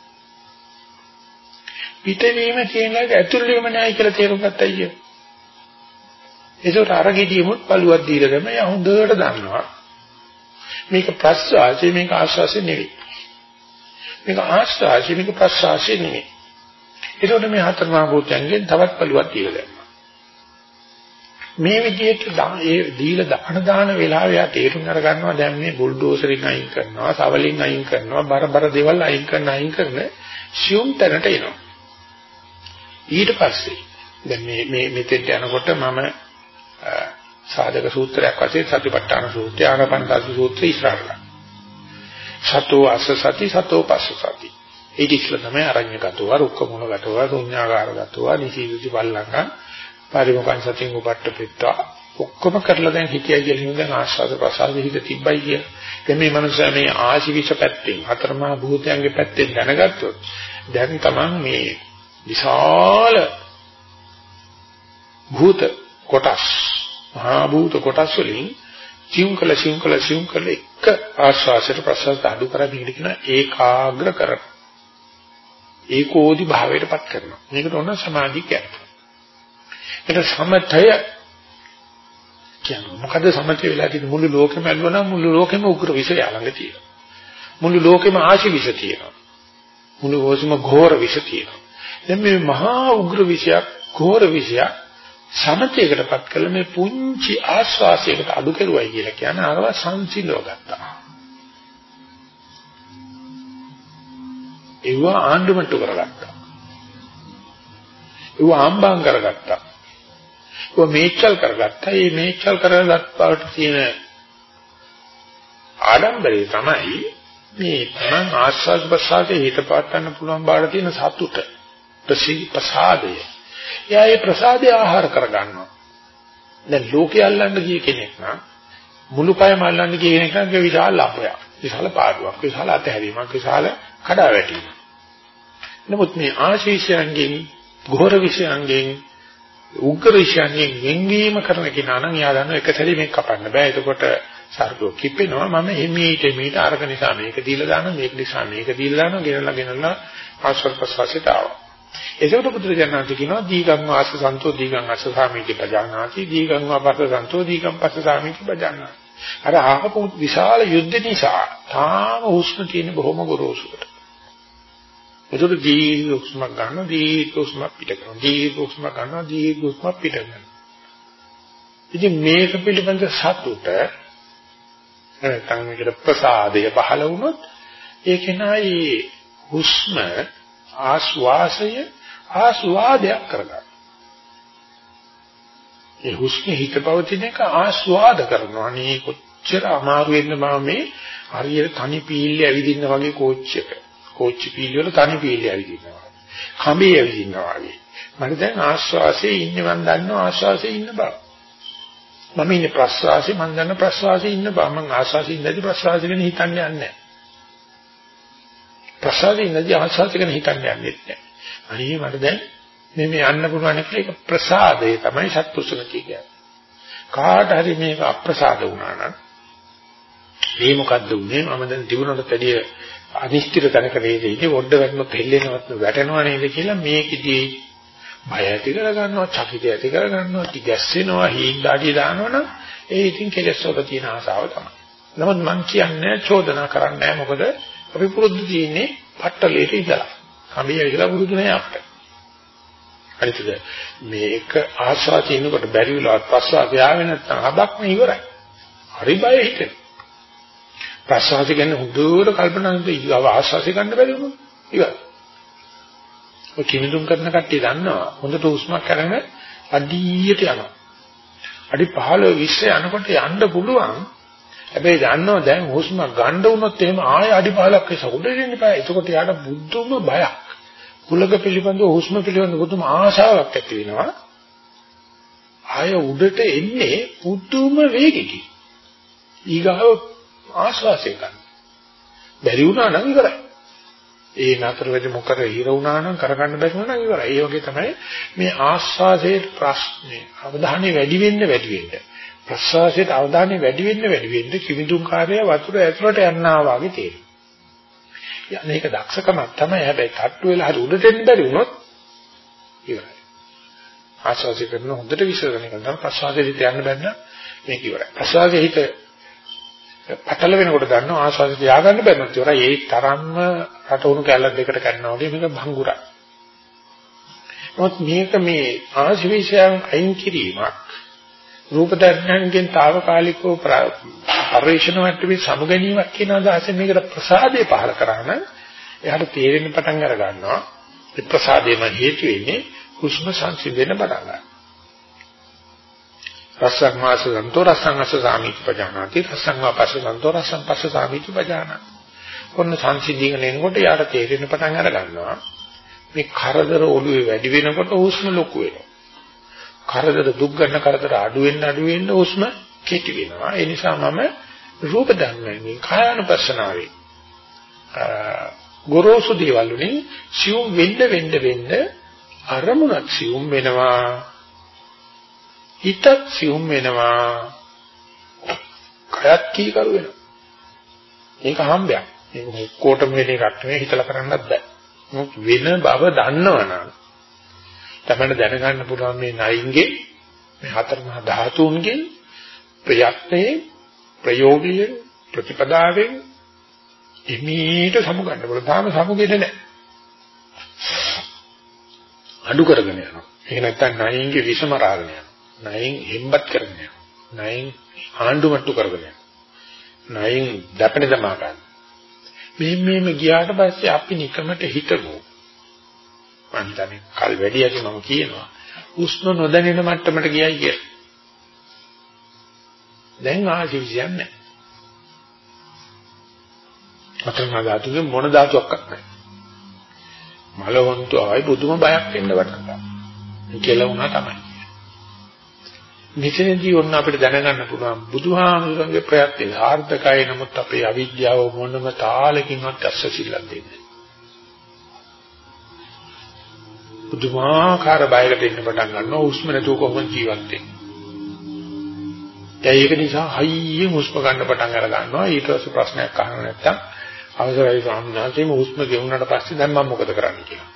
පිටවීම තියෙනක ඇතුළට වීම නැහැ කියලා තේරුම් ගත්තා අයියෝ. ඒකට අරගෙඩියමුත් පළුවක් දීලාගෙන යා හොඳට දන්නවා. මේක ප්‍රස්වාසය මේක ආශ්වාසය නෙවෙයි. මේක ආශ්වාසය මේක ප්‍රස්වාසය නෙවෙයි. ඒකට මේ හතර මහා භූතයන්ගෙන් තවත් පළුවක් දීලා දැම්මා. මේ විදිහට ඒ දීලා දාන දාන වෙලාව යා තේරුම් අර ගන්නවා දැන් මේ බුල්ඩෝසරින් අයින් කරනවා, සවලින් අයින් කරනවා, බර බර දේවල් අයින් කරන අයින් කරන සියුම් තැනට එනවා. ඊට පස්සේ දැන් මේ මේ මෙතෙන්ට යනකොට මම සාධක සූත්‍රයක් වශයෙන් සතිපට්ඨාන සූත්‍රය ආනපනසති සූත්‍රය ඉස්සරහට. සතෝ අස්ස සති සතෝ පස්ස සති. ඒ කිස්ල තමයි අරඤ්‍යගතව රුක්ක මූලගතව ශුන්‍යාකාරගතව නිසීදුති පල්ලංග පරිමුඛං සතින් උපට්ඨ පිට්ඨා ඔක්කොම කරලා දැන් හිතයි කියලා හිමු දැන් ආස්වාද ප්‍රසාද හිත තිබ්බයි කිය. දැන් මේ මනුස්සයා මේ ආශිවිෂ පැත්තෙන් හතරමහා භූතයන්ගේ පැත්තෙන් දැනගත්තොත් දැන් තමන් මේ විශාල භූත කොටස් මහා භූත කොටස් වලින් සියුම්කල සියුම්කල සියුම්කල එක ආශ්වාසයට ප්‍රශ්වාසයට අඩු කරගෙන ඉඳ කියන ඒකාග්‍ර කරන ඒකෝදි භාවයටපත් කරනවා. මේකට ඕන සමාධි කියන්නේ. ඒක සමතය කියන්නේ මොකද සමතය වෙලා තියෙන මුළු ලෝකෙම ඇල්වනම් මුළු ලෝකෙම උග්‍ර විෂය ළඟ තියෙනවා. මුළු ලෝකෙම ආශි විෂ තියෙනවා. මුළු ඕසම ඝෝර විෂ තියෙනවා. දැන් මේ මහා උග්‍ර විෂයක් ඝෝර විෂයක් සමතේකටපත් කළ මේ පුංචි ආස්වාසයකට අඩු කෙරුවයි කියලා කියන්නේ අරව සංසිඳව ගත්තා. ඒව ආණ්ඩුමට්ටු කරගත්තා. ඒව ආම්බම් කරගත්තා. ඒව මේචල් කරගත්තා. මේ මේචල් කරගත් බවට තියෙන ආඩම්බරය තමයි මේ තමන් ආස්වාද ප්‍රසාදේ හිත පාත් ගන්න පුළුවන් බාට තියෙන සතුට. ප්‍රසාදය. එයා ඒ ප්‍රසාදය ආහාර කරගන්නවා. දැන් ලෝකේ අල්ලන්න ගිය කෙනෙක් නම් මුළු පයම අල්ලන්න ගිය කෙනෙක් නම් විශාල ලාභයක්. විශාල පාඩුවක්, විශාල අතහැරීමක්, විශාල කඩාවැටීමක්. නමුත් මේ ආශීෂයන්ගෙන්, ගෝර විෂයන්ගෙන්, උග්‍ර විෂයන්ගෙන් වෙන්වීම කරන කෙනා නම් එයා දන්නවා එක සැරේ මේක කපන්න බෑ. එතකොට සර්ගෝ කිපෙනවා මම එමීට මීට අරක නිසා මේක දීලා දානවා මේක නිසා මේක දීලා දානවා ගෙනල්ලා ගෙනල්ලා ආශ්‍රව ප්‍රසවාසයට ආවා එසකට පුදුරජනනාති කියනවා දීගං වාස සන්තෝ දීගං අස්ස සාමීති පජානාති දීගං වාපස සන්තෝ දීගං පස්ස සාමීති පජානාති අර ආහපු විශාල යුද්ධ නිසා තාම හුස්ම තියෙන බොහොම ගොරෝසුකට ඒකට දීර්ඝ හුස්මක් ගන්න දීර්ඝ හුස්මක් පිට කරනවා දීර්ඝ හුස්මක් ගන්නවා දීර්ඝ හුස්මක් පිට කරනවා. ඉතින් මේක පිළිබඳ සතුට නැත්නම් මේකට ප්‍රසාදය පහළ වුණොත් ඒක නයි හුස්ම ආස්වාසය ආස්වාදයක් කරගන්න. ඒ හුස්මේ හිත පවතින එක ආස්වාද කරනවා. අනේ කොච්චර අමාරු වෙන්න මම මේ හරියට තනි පීල්ල ඇවිදින්න වගේ කෝච් එක. කෝච් පීල්ල වල තනි පීල්ල ඇවිදිනවා. කඹේ ඇවිදිනවා වගේ. මට දැන් ආස්වාසේ ඉන්නේ මම දන්නවා ආස්වාසේ ඉන්න බව. මම ඉන්නේ ප්‍රස්වාසේ මම දන්න ප්‍රස්වාසේ ඉන්න බව. මම ආස්වාසේ ඉඳි ප්‍රස්වාසේ ගැන හිතන්නේ නැහැ. ප්‍රසාදේ නැති ආස්වාද ගැන හිතන්න යන්නේ නැහැ. අනේ මට දැන් මේ මේ යන්න පුළුවන් කියලා ඒක ප්‍රසාදේ තමයි සත්පුරුෂකතිය කියන්නේ. කාට හරි මේක අප්‍රසාද වුණා නම් මේ මොකද්ද උනේ මම දැන් තිබුණට වැඩිය අනිශ්චිත තැනක නේද ඉන්නේ වොඩ වැටෙනොත් හෙල්ලෙනවත් වැටෙනව නේද කියලා මේකෙදී බය ඇති කර ගන්නවා චකිතය ඇති කර ගන්නවා ටිගැස්සෙනවා හීන් දාඩිය දානවනම් ඒ ඉතින් කෙලස් වල තියෙන ආසාව තමයි. නමුත් මං කියන්නේ චෝදනා කරන්නේ නැහැ මොකද අපි පුරුදු තියෙන්නේ පට්ටලේට ඉඳලා. කමිය විදලා පුරුදු නෑ අපිට. හරිද? මේක ආස්වාදයේ ඉන්නකොට බැරි වෙලාවත් ප්‍රසවාසය ආවේ නැත්නම් හදක්ම ඉවරයි. හරි බය හිතෙන. ප්‍රසවාසය ගැන හොඳට කල්පනා කරලා ඉව ආස්වාසය ගන්න බැරි වුණා. ඉවරයි. ඔය කිමිදුම් කරන කට්ටිය දන්නවා හොඳට හුස්මක් අරගෙන අඩියට යනවා. අඩි 15 20 යනකොට යන්න පුළුවන්. හැබැයි දන්නවා දැන් හුස්ම ගන්න වුණොත් එහෙම ආයෙ අඩි 15ක් විතර උඩට එන්න බෑ. එතකොට යාට බුද්ධම බයක්. පුලක පිළිබඳව හුස්ම පිළිබඳව බුදුම ආශාවක් ඇති වෙනවා. ආය උඩට එන්නේ පුදුම වේගකින්. ඊගාව ආශ්වාසය ගන්න. බැරි වුණා නම් ඉවරයි. ඒ නතර වෙදි මොකද හිර වුණා නම් කරගන්න බැරි වුණා නම් ඉවරයි. ඒ වගේ තමයි මේ ආශ්වාසයේ ප්‍රශ්නේ අවධානය වැඩි වෙන්න වැඩි වෙන්න. ප්‍රශ්වාසයේ අවධානය වැඩි වෙන්න වැඩි වෙන්න කිවිඳුන් කාර්යය වතුර ඇතුළට යනවා වගේ තේරෙනවා. යන්නේක දක්ෂකමක් තමයි. හැබැයි තට්ටු වෙලා හරි උඩට එන්න බැරි වුණොත් ඉවරයි. ආශ්වාසය කරන හොඳට විශ්ලේෂණය කරනවා ප්‍රශ්වාසයේ හිත යන්න බැන්න මේක ඉවරයි. ප්‍රශ්වාසයේ හිත පටල වෙනකොට දන්නවා ආශ්වාසය තියාගන්න බැන්නත් ඉවරයි. ඒ තරම්ම රටවුණු කැලක් දෙකට කරනවා වගේ මේක භංගුරයි. නමුත් මේක මේ ආශිවිෂයන් අයින් කිරීමක් රූප දර්ශනයෙන් తాවකාලිකව පරිශ්‍රණ මට්ටමේ සමුගැනීමක් කියන අදහසෙන් මේකට ප්‍රසාදේ පහල කරාම එයාට තේරෙන්න පටන් අර ගන්නවා ඒ ප්‍රසාදේම හේතු වෙන්නේ හුස්ම සංසිඳෙන පටන් ගන්නවා. රසං වාස සන්තෝ රසං අස සාමිති පජානාති රසං වාපස සන්තෝ රසං පස්ස සාමිති පජානාති. ඔන්න සංසිඳීගෙන එනකොට යාට තේරෙන පටන් අර ගන්නවා. මේ කරදර ඔළුවේ වැඩි වෙනකොට හුස්ම ලොකු වෙනවා. කරදර දුක් ගන්න කරදර අඩු වෙන්න අඩු වෙන්න හුස්ම කෙටි වෙනවා. ඒ නිසා මම රූප ධර්මයෙන් කායानुපස්සනාවේ ගොරෝසු දේවල් වලින් සියුම් වෙන්න වෙන්න වෙන්න අරමුණක් සියුම් වෙනවා. හිතත් සියුම් වෙනවා. කයත් කීකරු වෙනවා. මේක හම්බයක්. මේක ඔක්කොටම වෙන එකක් නෙවෙයි. හිතලා කරන්නත් බෑ. වෙන බව දන්නවනම් තමයි දැනගන්න පුළුවන් මේ නයින්ගේ මේ හතර මහා ධාතුන්ගේ ප්‍රයත්නයේ ප්‍රයෝගීය ප්‍රතිපදාවෙන් එමීට සමු ගන්න පුළුවන්. තාම සමුගෙන්නේ නැහැ. අඩු කරගෙන යනවා. ඒක නැත්තම් නයින්ගේ විෂම රාගන යනවා. නයින් හෙම්බත් කරගෙන යනවා. නයින් ආණ්ඩු මට්ටු කරගෙන යනවා. නයින් දැපෙන දමා ගන්න. මෙහෙම මෙහෙම ගියාට පස්සේ අපි නිකමට හිතමු. මම හිතන්නේ කල් වැඩි ඇති මම කියනවා. උෂ්ණ නොදැනෙන මට්ටමට ගියයි කිය. දැන් ආශිවිසයක් නැහැ. අතරමා ධාතුවේ මොන ධාතුවක්වත් නැහැ. මලවන්තු ආයි බුදුම බයක් වෙන්න වටන ගන්නවා. කියලා වුණා තමයි. මෙතනදී ඔන්න අපිට දැනගන්න පුළුවන් බුදුහාමුදුරන්ගේ ප්‍රයත්න සාර්ථකයි නමුත් අපේ අවිද්‍යාව මොනම තාලකින්වත් අස්සසිල්ලක් දෙන්නේ පුදුමාකාර බයකට ඉන්න පටන් ගන්නවා හුස්ම නැතුව කොහොමද ජීවත් වෙන්නේ. දැන් ඒක නිසා හයියෙන් හුස්ම ගන්න පටන් අර ගන්නවා ඊට පස්සේ ප්‍රශ්නයක් අහන්න නැත්තම් අවසරයි ස්වාමීන් වහන්සේ හුස්ම ගෙවුනට පස්සේ දැන් මම මොකද කරන්න කියලා.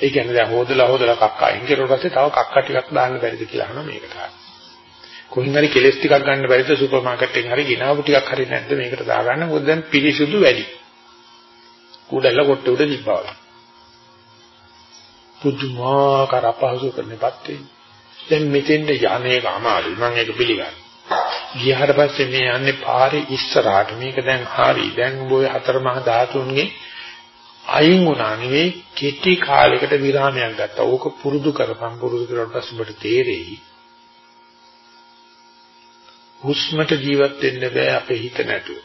ඒ කියන්නේ දැන් හොදලා හොදලා කක්ක අයින් කරුවට පස්සේ තව කක්ක ටිකක් දාන්න බැරිද කියලා අහනවා මේකට. කොහින් හරි කෙලස් ටිකක් ගන්න බැරිද සුපර් මාකට් එකෙන් හරි ගෙනාවු ටිකක් හරි නැද්ද මේකට දාගන්න මොකද දැන් පිරිසුදු වැඩි. කුඩල්ල කොට උඩ තිබ්බා වගේ. පුදුමාකාර අපහසු කරන්නපත් වෙන්නේ. දැන් මෙතෙන්ද යන්නේක අමාරුයි මම ඒක පිළිගන්නවා. ගියාට පස්සේ මේ යන්නේ පාරේ ඉස්සරහට මේක දැන් හරි. දැන් ඔය හතර මහා ධාතුන්ගේ අයින් වුණා නෙවෙයි කෙටි කාලයකට විරාමයක් ගත්තා. ඕක පුරුදු කරපම් පුරුදු කරලා පස්සේ ඔබට තේරෙයි. හුස්මට ජීවත් වෙන්න බෑ අපේ හිත නැතුව.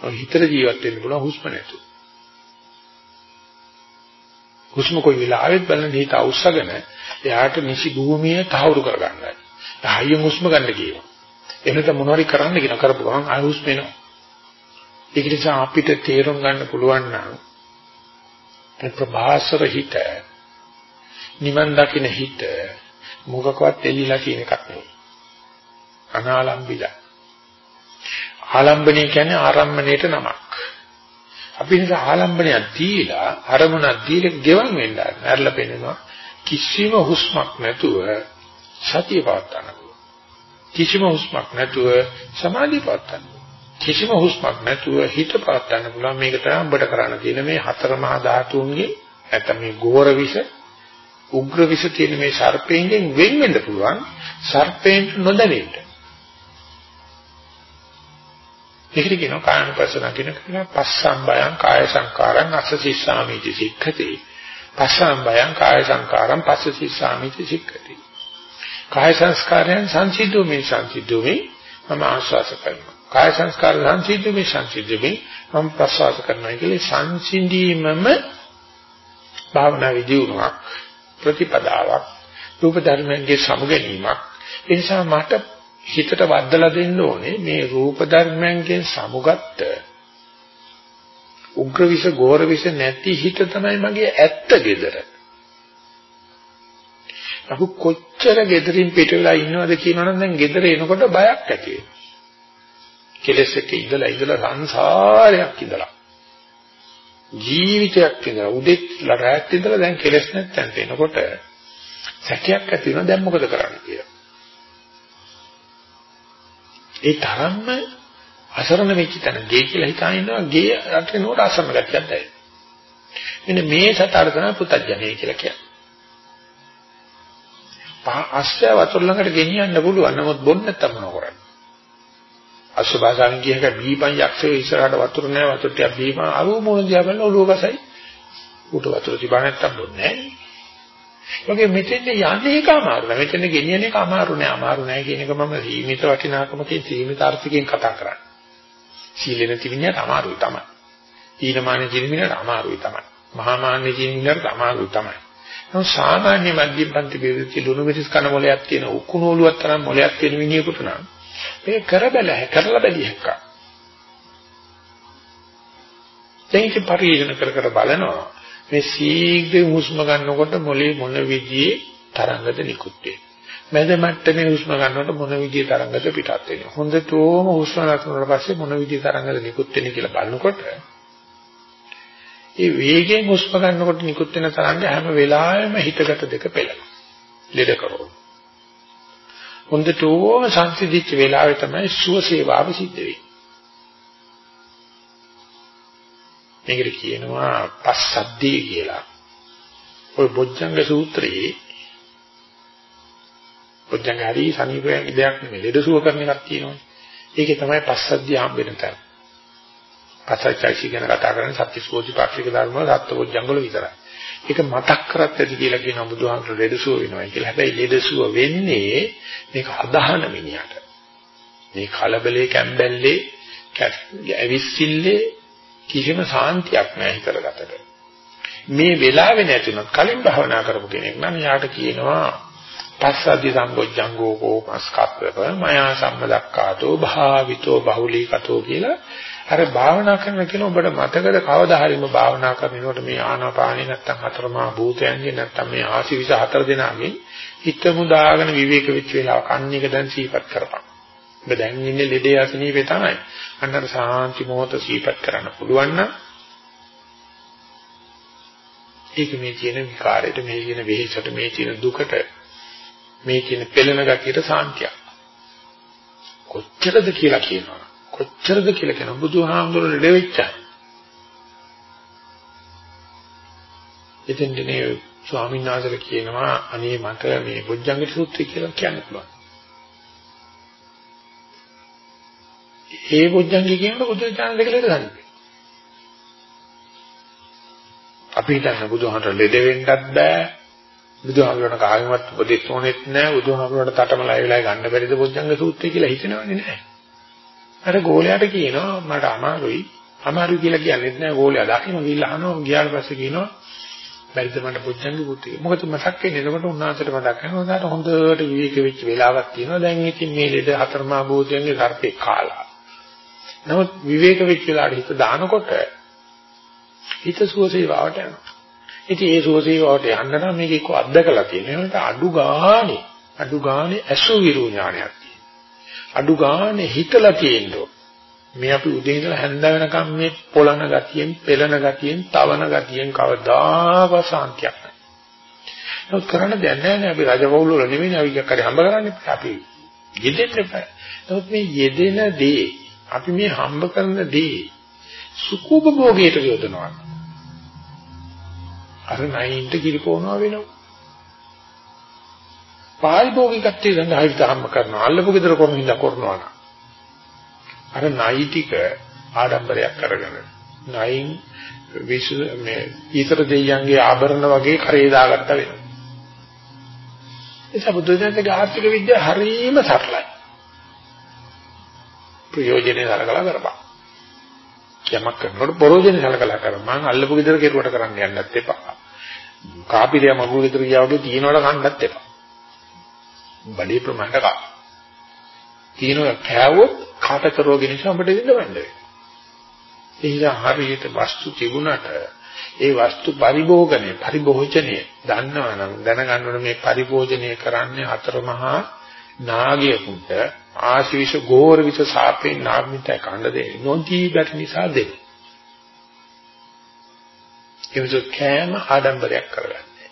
ඔය හිතට ජීවත් වෙන්න පුළුවන් හුස්ම නැතුව. හුස්ම කොයි වෙලාවෙත් බලන හිත අවශ්‍යගෙන එයාට නිසි භූමිය තහවුරු කරගන්නයි. ආයෙත් හුස්ම ගන්න කියනවා. එහෙනම් මොනවාරි කරන්න කියන කරපු ගමන් ආයෙ හුස්ම එනවා. ඒක නිසා අපිට තේරුම් ගන්න පුළුවන් නම් ප්‍රභාසර හිත නිවන් දකින්න හිත මොකකවත් එල්ලීලා කියන එකක් නෙවෙයි. අනාලම්බිලා. ආලම්බණය කියන්නේ ආරම්මණයට නමක්. අපි නිසා ආලම්බනයක් දීලා අරමුණක් දීලා ගෙවන් වෙන්න ඇරලා පෙන්නනවා. කිසිම හුස්මක් නැතුව සතිය පවත්වන්න කිසිම හුස්මක් නැතුව සමාධිය පවත්වන්න කිසිම හුස්මක් නැතුව හිත පවත්වන්න පුළුවන්. මේක තමයි ඔබට කරන්න තියෙන මේ හතර මහා ධාතුන්ගේ නැත්නම් මේ ගෝර විෂ උග්‍ර විෂ තියෙන මේ සර්පයෙන් වෙන් වෙන්න පුළුවන්. සර්පයෙන් නොදැනෙන්න. ඒකට කියනවා කායනුපස්සන කියන කෙනා පස්සම් බයං කාය සංකාරං අස්සසිස්සාමිති සික්ඛති. පස්සම් බයං කාය සංකාරං පස්සසිස්සාමිති සික්ඛති. කාය සංස්කාරයන් සංසිද්ධුමේ සංසිද්ධුමේ මම ආස්වාස කරනවා. කාය සංස්කාර සංසිද්ධුමේ සංසිද්ධුමේ මම ප්‍රසවාස කරනවා කියලා සංසිඳීමම භාවනා විදියුණක් ප්‍රතිපදාවක් රූප ධර්මයන්ගේ සමුගැනීමක් ඒ නිසා මට හිතට වද්දලා දෙන්න ඕනේ මේ රූප ධර්මයන්ගෙන් සමුගත්ත උග්‍ර විස ගෝර විස නැති හිත තමයි මගේ ඇත්ත gedara. අපි කොච්චර gederin පිට වෙලා ඉන්නවද කියනවනම් දැන් gedara එනකොට බයක් ඇති වෙනවා. කෙලස් එක ඉඳලා ඉඳලා සංසාරයක් ඉඳලා ජීවිතයක් ඉඳලා උදෙත් රැත් ඉඳලා දැන් කෙලස් නැත්තන්ට එනකොට සැකයක් ඇති වෙනවා. දැන් මොකද කරන්න කියලා. ඒ තරම්ම අසරණ වෙච්ච තැන ගේ කියලා හිතා ඉන්නවා ගේ රට නෝට අසරණ ගැටියක් දැයි. මෙන්න මේ සතර තමයි පුතඥය කියලා කියන්නේ. පහ අස්ය වතුර ළඟට ගෙනියන්න පුළුවන් නමුත් බොන්න නැත්තම් මොන කරන්නේ? අශ්වභාෂාවෙන් කියහක බීපන් යක්ෂයෝ ඉස්සරහට වතුර නැහැ වතුර ටික බීපන් අරුව මොන දිහා බලන ඔළුව ගසයි. උට වතුර තිබා නැත්තම් බොන්නේ නැහැ. වගේ මෙතෙන්ද යන්නේ එක අමාරු නෑ. මෙතෙන්ද ගෙනියන එක අමාරු නෑ. අමාරු නෑ කියන එක මම සීමිත වටිනාකමකින් සීමිත අර්ථකින් කතා කරන්නේ. සීලෙන තිබින්නට අමාරුයි තමයි. ඊනමාන ජීවිතයට අමාරුයි තමයි. මහා මාන්න ජීවිතයට අමාරුයි තමයි. නමුත් සාමාන්‍ය මධ්‍යම පන්ති බෙදති ලුණු මිරිස් කන මොලයක් තියෙන උකුණු ඔලුවක් තරම් මොලයක් තියෙන මිනිහෙකුට නම් මේක කරබල කරලා බැලිය හැක්කා. දැන් ඉතින් පරිශන කර කර බලනවා මේ සීඝ්‍ර හුස්ම ගන්නකොට මොලේ මොන විදිහේ තරංගද නිකුත් වෙන්නේ. මැද මට්ටමේ හුස්ම ගන්නකොට මොන විදිහේ තරංගද පිටත් වෙන්නේ. හොඳටම හුස්ම ගන්නකොට පස්සේ මොන විදිහේ තරංගද නිකුත් වෙන්නේ කියලා බලනකොට ඒ වේගයෙන් හුස්ම ගන්නකොට නිකුත් වෙන තරංග හැම වෙලාවෙම හිතගත දෙක පෙළෙනවා. ලෙඩ කරනවා. හොඳටම සංසිඳිච්ච වෙලාවේ තමයි සුවසේවාව සිද්ධ වෙන්නේ. මේකට කියනවා පස්සද්ධිය කියලා. ඔය බොජ්ජංග සූත්‍රයේ බොජ්ජංග හරි සනීපයෙන් දෙයක් නෙමෙයි ලෙඩසුව කරන එකක් තියෙනවා. ඒකේ තමයි පස්සද්ධිය හම්බෙන තැන. පස්සච්චයි ගැන කතා කරන්නේ සත්‍යස්කෝටි පාක්ෂික ධර්ම වල සත්බොජ්ජංග වල විතරයි. ඒක මතක් කරත් ඇති කියලා කියනවා බුදුහාමර ලෙඩසුව වෙනවා කියලා. හැබැයි ලෙඩසුව වෙන්නේ මේක අදහන මිනිහට. මේ කලබලේ කැම්බැල්ලේ ඇවිස්සිල්ලේ කිසිම සාන්තියක් නැහැ හිතරගතට. මේ වෙලාවේ නැතුණත් කලින් භවනා කරපු කෙනෙක් නම් යාට කියනවා පස්සද්ධි සම්බොජ්ජංගෝ කෝපස්කප්පව මයා සම්මදක්කාතෝ භාවිතෝ බහුලීකතෝ කියලා අර භාවනා කරන කෙනා ඔබට මතකද කවදා හරි මේ භාවනා කරනකොට මේ ආනාපානේ නැත්තම් හතරමා භූතයන්ගේ නැත්තම් මේ ආශිවිස හතර දෙනාගේ හිත මුදාගෙන විවේක වෙච්ච වෙලාව කන්නේක දැන් සීපත් කරපන්. ඔබ දැන් ඉන්නේ ලෙඩේ අසනීපේ තමයි. අන්නතර සාන්ති මොහොත සීපත් කරන්න පුළුවන් නම් ඒක මේ කියන විකාරයට මේ කියන වෙහෙසට මේ කියන දුකට මේ කියන පෙළෙන ගතියට සාන්තියක්. කොච්චරද කියලා කියනවා. කොච්චරද කියලා කියන බුදුහාමුදුරනේ දෙවිච්චා. ඉතින් දිනේ ස්වාමීන් වහන්සේ කියනවා අනේ මට මේ බොජ්ජංග සූත්‍රය කියලා කියන්න පුළුවන්. ඒ බොජ්ජංගය කියනකොට බුදුචානන් දෙකලට ගන්න. අපි හිතන්නේ බුදුහාමර ලෙඩ වෙන්නත් බෑ. බුදුහාමරණ කාගෙවත් උපදෙස් ඕනෙත් නෑ. බුදුහාමරණ තටමලයි වෙලාවයි ගන්න බැරිද බොජ්ජංග සූත්‍රය කියලා හිතනවන්නේ නෑ. අර ගෝලයාට කියනවා මට අමාරුයි. අමාරුයි කියලා කියන්නේත් නෑ ගෝලයා දකින්න ගිහිල්ලා අහනවා ගියාට පස්සේ කියනවා බැරිද මට බොජ්ජංගි පුතේ. මොකද මතක් වෙන්නේ එතකොට උන්වහන්සේට මතක් වෙනවා උදාට හොඳට විවේක වෙච්ච වෙලාවක් තියෙනවා. දැන් ඉතින් මේ ලෙඩ හතරමා භූතයන්ගේ සර්පේ කාලා. නමුත් විවේක වෙච්ච වෙලාවට හිත දානකොට හිත සුවසේවාවට යනවා. ඉතින් ඒ සුවසේවාවට යන්න නම් මේක එක්ක අත්දකලා තියෙනවා. ඒකට අඩු ගානේ අඩු ගානේ අසු විරු ඥානයක් අඩු ගානේ හිතලා තියෙන්න මේ අපි උදේ ඉඳලා හැන්ද වෙනකම් මේ පොළන ගතියෙන්, පෙළන ගතියෙන්, තවන ගතියෙන් කවදාවත් සාන්තියක් නැහැ. නමුත් කරන්න දෙයක් නැහැ අපි රජවවුල වල නෙමෙයි අපි කක්කරි හම්බ කරන්නේ අපි යෙදෙන්න බෑ. නමුත් මේ යෙදෙන දේ අපි මේ හම්බ කරන දේ සුඛෝපභෝගයට යොදනවා. අර නයින්ට කිරිපෝනවා වෙනවා. පාරිභෝගිකත්වයේ සඳහා විතරම කරනවා. අල්ලපු ගෙදර කරන හින්දා කරනවා නම්. අර නයි ටික ආඩම්බරයක් කරගෙන නයින් විසු මේ ඊතර දෙයියන්ගේ ආභරණ වගේ කරේ දාගත්ත වෙනවා. ඒ සබුද්ධජනකගේ ආර්ථික විද්‍යාව හරීම සරලයි. ප්‍රයෝජනේ සලකලා කරපන්. යමක් කරනකොට ප්‍රයෝජනේ සලකලා කරපන්. මං අල්ලපු ගෙදර කෙරුවට කරන්න යන්නත් එපා. කාපිරිය මගුල් ගෙදර ගියා වගේ තියනවට කන්නත් එපා. බඩේ ප්‍රමාණයට කා. තියනවා කෑවොත් කාට කරෝගෙන නිසා අපිට දෙන්න බෑ. ඒ නිසා හරියට වස්තු තිබුණට ඒ වස්තු පරිභෝගනේ පරිභෝජනේ දන්නවනම් දැනගන්න ඕනේ මේ පරිභෝජනය කරන්නේ අතරමහා නාගයෙකුට ආශීෂ ගෝර විස සාපේ නාමිත කණ්ඩ දෙන්නේ නොදී බැරි නිසා දෙන්නේ. ඒවස කෑම ආඩම්බරයක් කරගන්නේ.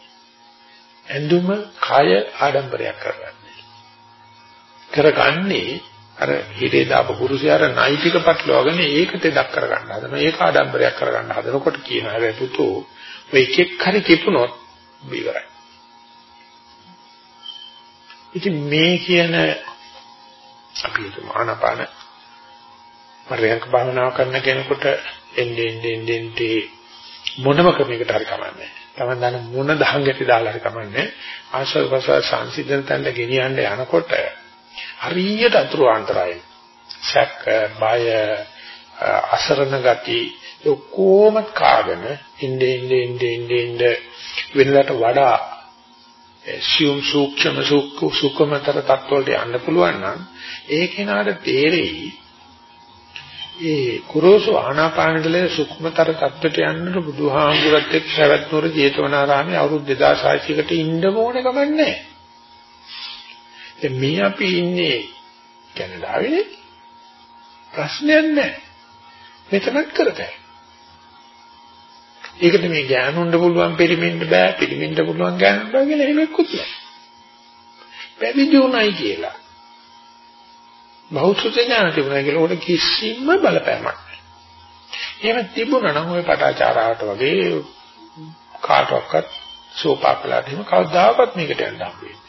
ඇඳුම කය ආඩම්බරයක් කරගන්නේ. කරගන්නේ අර හිතේ දාපු පුරුෂයාර නෛතික පැටලවගෙන ඒක තෙදක් කරගන්න හදනවා. ඒක ආඩම්බරයක් කරගන්න හදනකොට කියන හැබැයි පුතෝ ඔය එකෙක් හරි කිපුණොත් ඉවරයි. ඉතින් මේ කියන අපි ආනාපාන පරයන්ක භාවනා කරන කෙනෙකුට එන්නේ එන්නේ එන්නේ මොනම ක්‍රමයකට හරි කමන්නේ. තමන් දන්න මොන දහංගටි දාලා හරි කමන්නේ. ආශ්‍රව ප්‍රසවාස සංසිඳන තැනට ගෙනියන්න යනකොට හරියට අතුරු අන්තරයි. සැක, බය, අසරණ ගති ඔක්කොම කාගෙන ඉන්නේ ඉන්නේ ඉන්නේ ඉන්නේ වෙනදාට වඩා සියුම් සූක්ෂම සුඛමතර තත්වලට යන්න පුළුවන් නම් ඒ කෙනාට තේරෙයි ඒ කුරෝසු ආනාපානදලේ සුක්මතර தත්ත්වයට යන්නට බුදුහාමුදුරත් එක්ක සවැත්නුවර ජේතවනාරාමේ අවුරුදු 2600කට ඉන්න ඕනේ කමක් නැහැ. මේ අපි ඉන්නේ කැනඩාවේ ප්‍රශ්නයක් නැහැ. මෙතනත් කරතයි. ඒකට මේ ගෑනුන්ට පුළුවන් පිළිමින්ට බෑ පිළිමින්ට පුළුවන් ගෑනුන්ට බෑ කියලා එහෙම එක්කුත් නැහැ. පැවිදි උනායි කියලා. බෞද්ධ ඥාන තිබුණා කියලා උඩ කිසිම බලපෑමක් නැහැ. එහෙම තිබුණා නම් ওই පටාචාරාවට වගේ කාටවත් සෝපාකලාට එහෙම කවදාකවත් මේකට යන්න හම්බෙන්නේ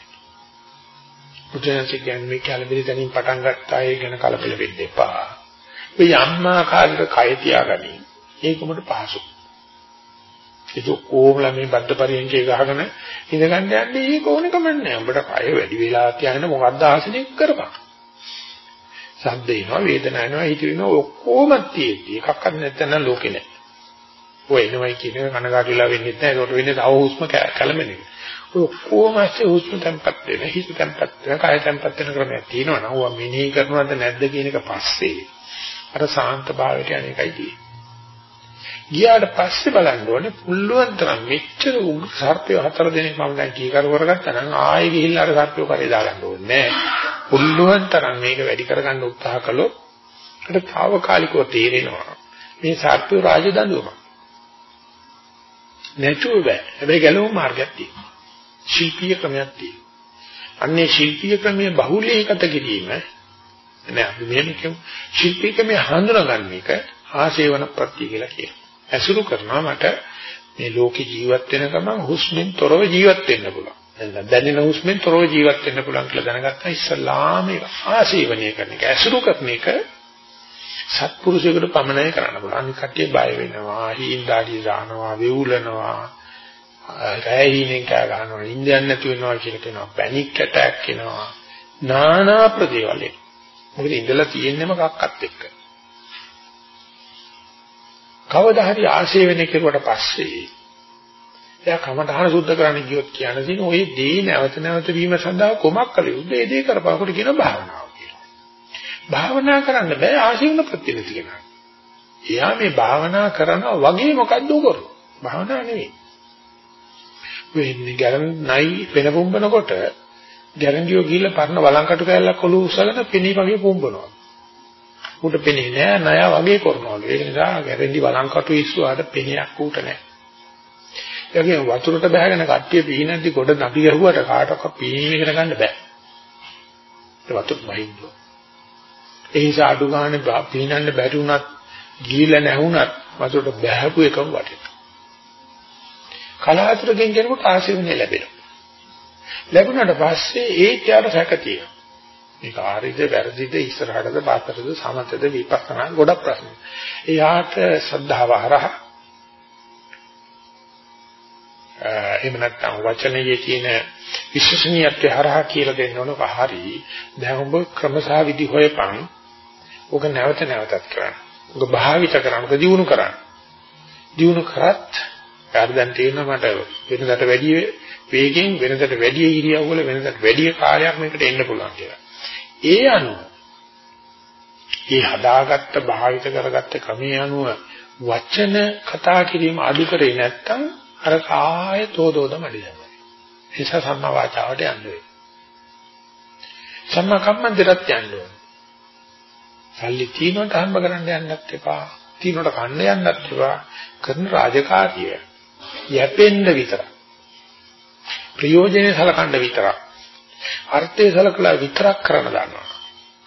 බුදුන්සේ කියන්නේ මේ කලබලෙ තනින් පටන් ගත්තා ඒ ගැන කලබල වෙන්න එපා. මේ යම්මාකාරයක කය තියාගනි. ඒකමඩ පහසු. ඒක කොහොමලා මේ බද්ද පරියන්කේ ගහගෙන ඉඳගන්න යන්නේ ඒක ඕනේ කමන්නේ. උඹට කය වැඩි වෙලා තියාගෙන මොකද්ද ආසනෙක කරපන්. සද්ද එනවා වේදනාව එනවා හිතෙනවා ඔක්කොම තියෙද්දි එකක්වත් නැත්නම් ලෝකේ නැහැ. ඔය එනවයි කියන එක කනගාටු වෙලා වෙන්නේ නැහැ. ඒකට වෙන්නේ තව හුස්ම කැළමෙන එක. ඔය ඔක්කොම ඇස්සේ හුස්ම tempat වෙන, හිත tempat වෙන, කය tempat වෙන ක්‍රමයක් තියෙනවා නම් ඔවා මෙනෙහි කරනවද නැද්ද කියන එක පස්සේ අර සාන්ත භාවයට අනේකයි තියෙන්නේ. ගියාට පස්සේ බලන්න ඕනේ පුළුවන් තරම් මෙච්චර උග්‍ර සර්පය හතර දෙනෙක් මම දැන් කීකර කරගත්තා නම් ආයෙ ගිහිල්ලා අර සර්පය කරේ දාගන්න ඕනේ නැහැ. පුළුවන් තරම් මේක වැඩි කරගන්න උත්සාහ කළොත් ඒකට తాවකාලිකව තේරෙනවා මේ සර්පය රාජදඬුවම. නැතුව බෑ. හැබැයි ගැලවුම් මාර්ගයක් තියෙනවා. ශිල්පීය ක්‍රමයක් තියෙනවා. අන්නේ ශිල්පීය ක්‍රමයේ බහුලීකත කිරීම නෑ අපි මෙහෙම කියමු. ශිල්පීය ක්‍රමයේ හඳුනාගන්න එක ආශේවන ප්‍රත්‍ය කියලා කියනවා. ඇසුරු කරනවා මට මේ ලෝකේ ජීවත් වෙන ගමන් හුස්මෙන් තොරව ජීවත් වෙන්න පුළුවන්. දැනෙන හුස්මෙන් තොරව ජීවත් වෙන්න පුළුවන් කියලා දැනගත්තා ඉස්සල්ලාම ඒක ආශීවනීය කරන එක. ඇසුරු කරන එක සත්පුරුෂයෙකුට පමණයි කරන්න පුළුවන්. අනිත් කට්ටිය බය වෙනවා, හීන්දාඩිය දානවා, වෙවුලනවා, රැහිනෙන් කෑ ගන්නවා, ඉන්දියන් නැති වෙනවා කියලා කියනවා, පැනික් ඇටැක් එනවා. නානා ප්‍රදේවල. මොකද ඉඳලා තියෙන්නම කක්කත් එක්ක. කවදා හරි ආශේවනය කෙරුවට පස්සේ එයා කමඨහන සුද්ධ කරන්න ගියොත් කියන දින ওই දේ නැවත නැවත වීම සඳහා කොමක් කළ යුතුද? ඒ දේ කරපහකට කියන භාවනාව කියලා. භාවනා කරන්න බෑ ආශීවන ප්‍රතිනිති කෙනා. එයා මේ භාවනා කරනවා වගේ මොකද්ද කරන්නේ? භාවනා නෙවෙයි. වෙන්නේ ගැරන් නයි වෙන පුම්බනකොට ගැරන්ඩියෝ ගිහිල්ලා පරණ වළංකටු කැල්ලක් ඔලුව උස්සගෙන පෙනී වගේ පුම්බනවා. උට පෙනේ නෑ ණය වගේ කරනවා. ඒක නිසා ගැරන්ඩි වළංකටු ඉස්සුවාට පෙනයක් උට නෑ. ඒකේ වතුරට බහගෙන කට්ටිය පීනද්දි ගොඩ නපි ගැහුවට කාටවත් පීනීම ඉගෙන ගන්න බෑ. ඒ වතුර බහින්න. ඒ නිසා අඩු ගන්න පීනන්න බැරි වුණත් ගිහිල්ලා නැහුණත් වතුරට බහපු එකම වටිනවා. කලාතුරකින් කෙනෙකුට ආශිර්වාද ලැබෙනවා. ලැබුණාට පස්සේ ඒ ත්‍යාර සැක තියෙනවා. මේක ආරිද වැරදිද ඉස්සරහටද පාතටද සමතද විපස්සනා ගොඩක් ප්‍රශ්න. එයාට ශ්‍රද්ධාව හරහා එහෙම නැත්නම් වචනයේ තියෙන විශ්වසනීයත්වය හරහා කියලා දෙන්න ඕන පහරි දැන් ඔබ ක්‍රමසහ විදි හොයපන් ඔක නැවත නැවතත් කරන්න ඔක භාවිත කරන්න ඔක දිනු කරන්න දිනු කරත් යාර දැන් තේරෙනවා මට වෙනදට වැඩි වේගෙන් වෙනදට වැඩි ඉරියව්වල වෙනදට වැඩි කාලයක් මේකට එන්න පුළුවන් කියලා. ඒ අනුව ඒ හදාගත්ත භාවිත කරගත්ත ක්‍රමයේ අනුව වචන කතා කිරීම අඩු කරේ නැත්තම් අර කාය තෝදෝද මැඩියම. ඒස සම්මා වාචාවට යන්න වෙයි. සම්මා කම්මන්තයට යන්න ඕනේ. සල්ලි තියනට හම්බ කරන්න යන්නත් එපා. තියනට කන්න යන්නත් එපා. කරන රාජකාරිය යැපෙන්න විතරයි. ප්‍රයෝජනේ සලකන්න විතරක්. අර්ථය සලකලා විතරක් කරන්න දන්නවා.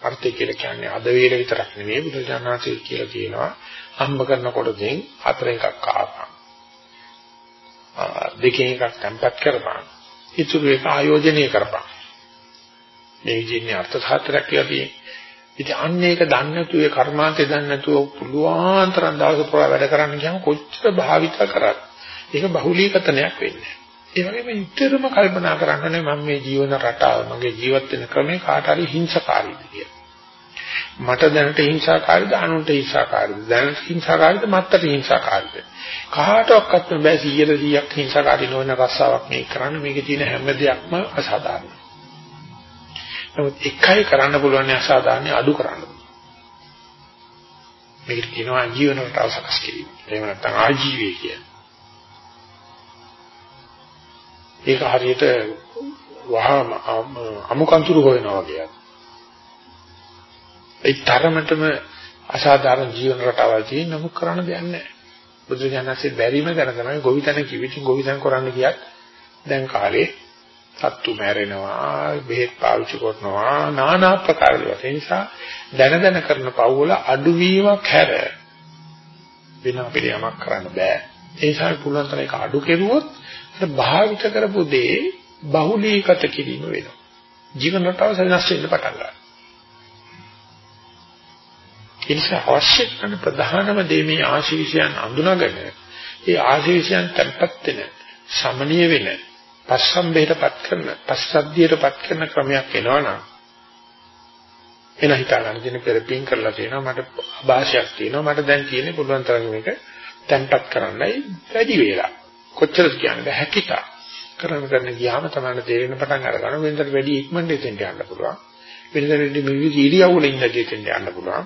අර්ථය කියලා කියන්නේ අද වේල විතරක් නෙමෙයි බුදුජානනාථය කියලා කියනවා. හම්බ කරනකොටදී හතරෙන් එකක් ආපහා. දෙකෙන් එකක් තැම්පත් කරපන්. ඉතුරු එක ආයෝජනය කරපන්. මේ විදිහේ අර්ථ සාත්‍රයක් කියලා තියෙන්නේ. ඉතින් අන්න ඒක දන්නේ නැතුව ඒ කර්මාන්තේ දන්නේ නැතුව පුළුවන් තරම් දවස් පුරා වැඩ කරන්න ගියාම කොච්චර භාවිත කරත් ඒක බහුලීකතනයක් වෙන්නේ. ඒ වගේම ඉතරම කල්පනා කරන්නේ මම මේ ජීවන රටාව මගේ ජීවත් වෙන ක්‍රමේ කාට හරි හිංසකාරීද කියලා. මට දැනට හිංසාකාරීද අනුන්ට හිංසාකාරීද දැනට හිංසාකාරීද මත්තට හිංසාකාරීද කාටවත් බෑ 100 100ක් හිංසාකාරී නොවන රස්සාවක් මේ කරන්න මේකේ තියෙන හැම දෙයක්ම අසාධාරණයි. නමුත් එකයි කරන්න පුළුවන් අසාධාරණ අඩු කරන්න. මේකට කියනවා ජීවන රටාව සකස් කිරීම. එහෙම නැත්නම් ආජීවය කියන්නේ. ඒක හරියට වහම අමුකන්තුරු හොයනවා වගේ. ඒ තරමටම අසාධාරණ ජීවන රටාවල් තියෙන නමුත් කරන්න දෙයක් නැහැ. බුදුජානකසේ බැරිම දැන තමයි ගොවිතැන කිවිතින් ගොවිතැන කරන්න ගියත් දැන් කාලේ සත්තු මැරෙනවා බෙහෙත් පාවිච්චි කරනවා নানা ආකාර දේවල්. ඒ නිසා දැන දැන කරන පව්වල අඩුවීමක් හැර වෙන අපිට යමක් කරන්න බෑ. ඒ නිසා පුළුවන් තරම් ඒක අඩු කෙරුවොත් භාවිත කරපු දේ බහුලීගත කිරීම වෙනවා. ජීවන රටාව වෙනස් වෙන්න පටන් ගන්නවා. ඒ නිසා අවශ්‍ය කරන ප්‍රධානම දේ මේ ආශීර්ෂයන් අඳුනගෙන ඒ ආශීර්ෂයන් tempat වෙන සමනීය වෙන පස්සම්බේටපත් කරන පස්සද්ධියටපත් කරන ක්‍රමයක් එනවනම් එන හිතා ගන්න දින පෙරපින් කරලා තියෙනවා මට භාෂයක් තියෙනවා මට දැන් තියෙන්නේ පුළුවන් තරම් මේක tempat කරන්නයි වැඩි වේලා කොච්චරද කියන්නේ? හැකිතා කරන කරන ගියාම තමයි තේරෙන පටන් අරගන්න වෙනතට වැඩි ඉක්මනට එතෙන්ට යන්න පුළුවන්. වෙනතට වැඩි විවිධ ඉරියව්වල ඉඳලා එතෙන්ට යන්න පුළුවන්.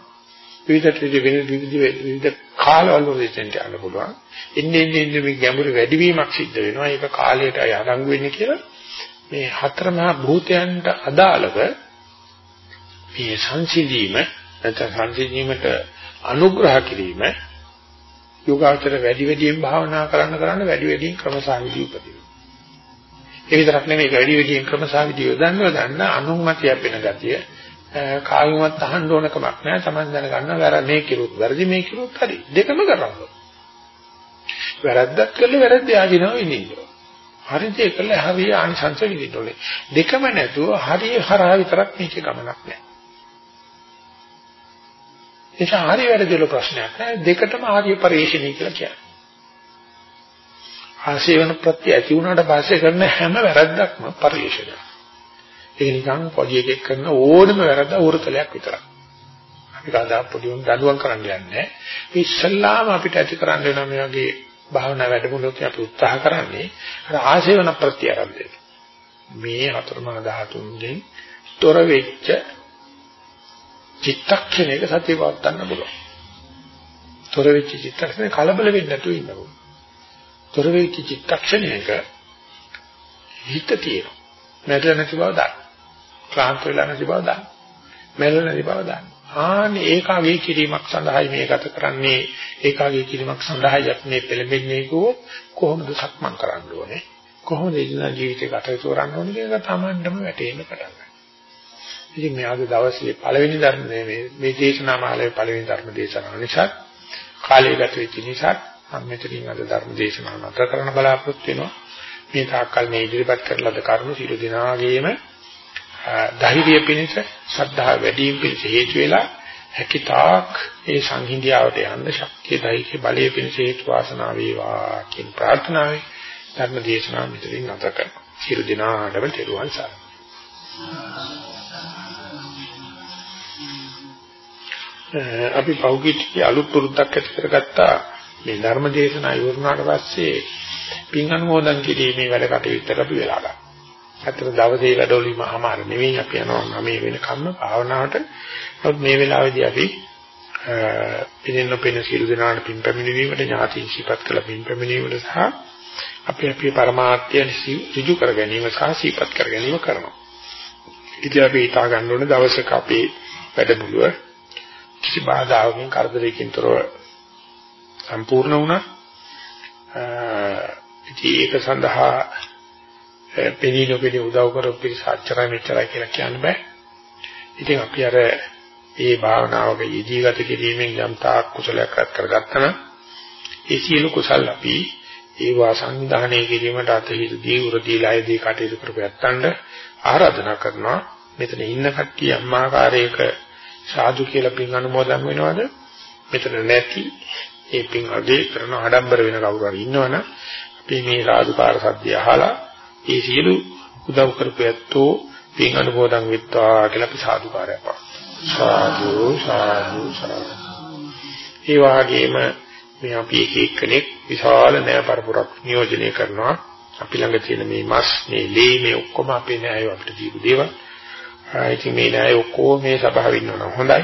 විවිධ වෙන විවිධ විවිධ කාලවල දෙතෙන්ට යන්න පුළුවන්. එන්නේ එන්නේ මේ ගැඹුරු වැඩිවීමක් සිද්ධ වෙනවා. ඒක කාලයට අයරංගු වෙන්නේ කියලා මේ හතර මහා භූතයන්ට අදාළව මේ සංසිඳීම නැත්නම් සංසිඳීමට අනුග්‍රහ කිරීම යෝගාචර වැඩි වැඩියෙන් භාවනා කරන්න කරන්න වැඩි වැඩියෙන් ක්‍රමසාවිදි උපදිනවා. ඒ විතරක් නෙමෙයි වැඩි වැඩියෙන් ක්‍රමසාවිදි යොදන්න යොදන්න අනුමත යැපෙන ගතිය කායිමත් අහන්න ඕන කමක් නැහැ. Taman දැනගන්න වැර මේ කිරුත් වැරදි මේ කිරුත් හරි. දෙකම කරන්න. වැරද්දක් කළේ වැරද්ද ආධිනව විඳින්න. හරි දේ කළා හරිය ආනිසංස විඳින්න ඕනේ. දෙකම නැතුව හරිය හරහා විතරක් මේකේ ගමනක් නැහැ. ඒක හරි වැරදි වල ප්‍රශ්නයක් නෑ. දෙකටම ආර්ය පරිශ්‍රණී කියලා කියන්නේ. ආශේවන ප්‍රත්‍ය ඇති වුණාට පස්සේ කරන හැම වැරද්දක්ම පරිශ්‍රණයක්. ඒක නිකන් පොඩි එකෙක් කරන ඕනම වැරද්ද උරතලයක් විතරයි. අපි කවදා පොඩි උන් දඬුවම් කරන්න යන්නේ නැහැ. මේ ඉස්සල්ලාම අපිට ඇති කරන්න වෙන මේ වගේ භාවනා වැඩමුළුවක අපි උත්සාහ කරන්නේ අර ආශේවන ප්‍රත්‍යාරම්භය. මේ හතරමහා ධාතුන්ගෙන් තොර වෙච්ච චිත්තක්ෂණයක සතිය පවත්වන්න පුළුවන්. තොර වෙච්ච චිත්තක්ෂණය කලබල වෙන්නේ නැතුව ඉන්න ඕන. තොර වෙච්ච චිත්තක්ෂණයක හිත තියෙනවා. නැතර නැති බව දන්න. ක්ලාන්ත වෙලා නැති බව දන්න. මෙල්ල නැති බව දන්න. ආනේ ඒකාගේ කිරීමක් සඳහායි මේ ගත කරන්නේ ඒකාගේ කිරීමක් සඳහායි මේ පෙළඹෙන්නේ කොහොමද සක්මන් කරන්න ඕනේ කොහොමද ඉදිරිය ජීවිතේ කටයුතු කරන්න ඕනේ කියන එක තමන්ටම වැටෙන්න පටන් ගන්නවා. ඉතින් මේ අද දවසේ පළවෙනි ධර්ම මේ මේ දේශනා මාලාවේ පළවෙනි ධර්ම දේශනාව නිසා කාලය ගත වෙච්ච නිසා මම මෙතනින් අද ධර්ම දේශනාව නතර කරන්න බලාපොරොත්තු වෙනවා. මේ තාක්කල් මේ ඉදිරිපත් කරලද කරුණු සියලු දෙනාගේම ධෛර්යය පිණිස ශ්‍රද්ධාව වැඩි වීම පිණිස හේතු වෙලා හැකිතාක් ඒ සංහිඳියාවට යන්න ශක්තිය ධෛර්ය බලය පිණිස හේතු වාසනා වේවා කියන ප්‍රාර්ථනාවයි ධර්ම දේශනාව මෙතනින් නැත කරනවා. සියලු දෙනාටම තෙරුවන් සරණයි. අපි පෞගීටි අලුත් පුරුද්දක් ඇති කරගත්තා මේ ධර්ම දේශනා ඉවරනාට පස්සේ පින් අනුමෝදන් කිරීමේ වැඩ කටයුත්තට අපි වෙලා ගන්නවා. ඇත්තට දවසේ වැඩවලින්ම අමාරු නෙවෙයි අපි යනවා මේ වෙන කම්ම භාවනාවට. නමුත් මේ වෙලාවේදී අපි පිනෙන්න පින සියලු දෙනාට පින් පැමිණීමට ඥාති සිපත් කළ පින් පැමිණීමට සහ අපි අපේ પરමාර්ථය ඍජු කර ගැනීම සහ සිපත් කර ගැනීම කරනවා. ඉතින් අපි හිතා ගන්න ඕනේ දවසක අපේ වැඩමුළුව කිසි බාධාවකින් කරදරයකින් තොරව සම්පූර්ණ වුණා. ඉතින් ඒක සඳහා පෙනී නොපෙනී උදව් කරපු පිරිස අච්චරයි මෙච්චරයි කියලා කියන්න බෑ. ඉතින් අපි අර ඒ භාවනාවක යෙදී ගත කිරීමෙන් යම් තාක් කුසලයක් රැස් කරගත්තා නම් ඒ සියලු කුසල් අපි ඒවා සංවිධානය කිරීමට අතහිරදී උරදීලායේදී කටයුතු කරපැත්තන්ට ආරාධනා කරනවා. මෙතන ඉන්න කට්ටිය අම්මාකාරයක සාදු කියලා පින් අනුමෝදන් වෙනවද? මෙතන නැති ඒ පින් අගේ කරන ආඩම්බර වෙන කවුරු හරි ඉන්නවනම් අපි මේ සාදුකාර සද්දය අහලා ඒ සියලු උදව් කරපු ඇත්තෝ පින් අනුමෝදන් වෙත්වා කියලා අපි සාදුකාරයක් පාන. සාදු සාදු සාදු. ඒ වගේම මේ අපි එක එක්කෙනෙක් විශාල නෑ පරපුරක් නියෝජනය කරනවා. අපි ළඟ තියෙන මේ මස්, මේ ලේ, මේ ඔක්කොම අපේ නෑය අපිට දීපු දේවල්. ඉතින් මේ නෑ ඔක්කොම මේ සභාවේ ඉන්නවනම් හොඳයි.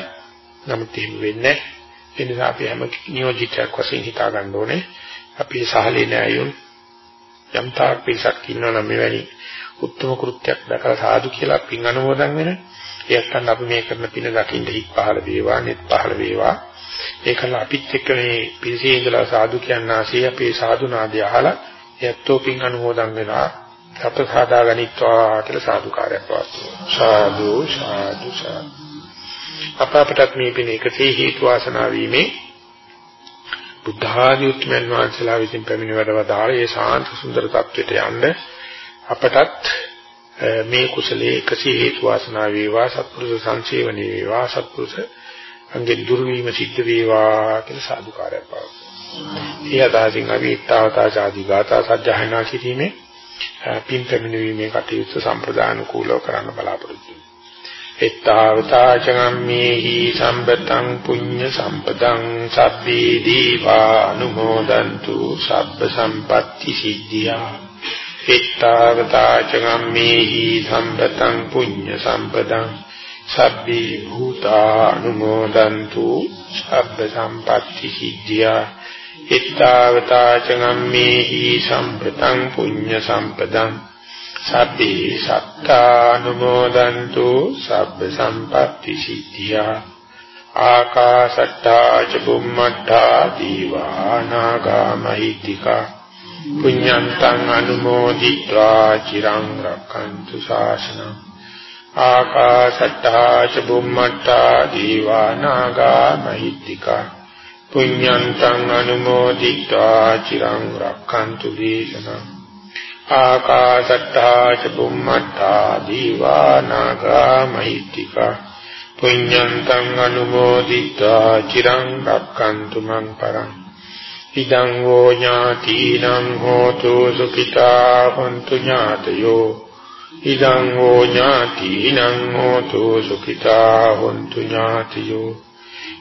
නමුත් එහෙම වෙන්නේ නැහැ. ඒ නිසා අපි හැම නියෝජිතයක් වශයෙන් හිතා ගන්න ඕනේ. අපි සහලේ නෑයුන් යම් තාක් පිරිසක් ඉන්නවනම් මෙවැනි උත්තම කෘත්‍යයක් දැකලා සාදු කියලා පින් අනුමෝදන් වෙන. ඒත් අපි මේ කරන පින දකින්න හිත් පහළ වේවා, net පහළ වේවා. ඒකල අපිත් එක්ක මේ පිරිසේ ඉඳලා සාදු කියන ආශය අපේ සාදු නාදය අහලා එයත්ෝ පින් අනුමෝදන් වෙනවා. අප සාදා ගනිත්වා කියලා සාදුකාරයක් පවත්වනවා. සාදු සාදු සාදු. අප අපටත් මේ පින එකසේ හේතු වාසනා වීමේ බුද්ධ ආදී උත්මයන් වහන්සේලා විසින් පැමිණ වැඩවදාළ ඒ ශාන්ත සුන්දර තත්වයට යන්න අපටත් මේ කුසලයේ එකසේ හේතු වාසනා වේවා සත්පුරුෂ සංසේවණේ වේවා සත්පුරුෂ අංගෙ දුරු වීම සිද්ධ වේවා කියලා සාදුකාරයක් පවත්වනවා. අපි ඊතාවතා ආදී ගාථා සජ්ජහායනා කිරීමේ පින් පැමිණීමේ කටයුතු සම්ප්‍රදාන කූලව කරන්න බලාපොරොත්තු වෙනවා. එත්තාවතාචගම්මේහි සම්පතං පුඤ්ඤ සම්පතං සබ්බේ දීවා අනුමෝදන්තු සබ්බ සම්පatti සිද්ධියා එත්තාවතාචගම්මේහි සම්පතං පුඤ්ඤ සම්පතං සබ්බේ භූතා අනුමෝදන්තු සබ්බ සම්පatti සිද්ධියා එත්තාවතාචගම්මේහි සම්පතං පුඤ්ඤ සම්පතං සබ්බේ සත්තානුමෝදන්තු සබ්බ සම්පatti සිද්ධියා ආකාශට්ටා ච බුම්මට්ටා දීවානාගා මහිත්‍තිකා පුඤ්ඤන්තං අනුමෝදිत्वा චිරං රක්ඛන්තු ශාසනං ආකාශට්ටා ච බුම්මට්ටා දීවානාගා මහිත්‍තිකා පුඤ්ඤන්තං අනුමෝදිතා චිරං රක්ඛන්තු දේශනං ආකාශට්ටා ච බුම්මට්ටා දීවා නාග මහිත්‍තික පුඤ්ඤන්තං අනුමෝදිතා චිරං රක්ඛන්තු මං පරං ඉදං වූ ඥාතිනම් හෝතු සුඛිතා හොන්තු ඥාතයෝ ඉදං වූ ඥාතිනම් හෝතු සුඛිතා හොන්තු ඥාතයෝ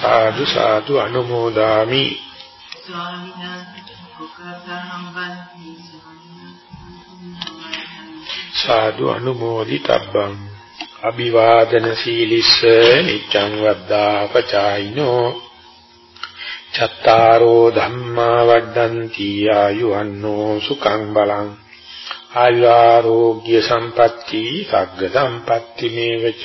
සාදු සාදු අනුමෝදාමි. සාදු අනුමෝදිතබ්බං. අභිවාදන සීලිස්ස නිච්ඡං වද්දා පචායිනෝ චත්තාරෝ ධම්මා වඩ්ඩಂತಿ ආයුවන්නෝ සුඛං බලං. ආයුරෝග්‍ය සම්පatti සග්ග සම්පatti මේවච.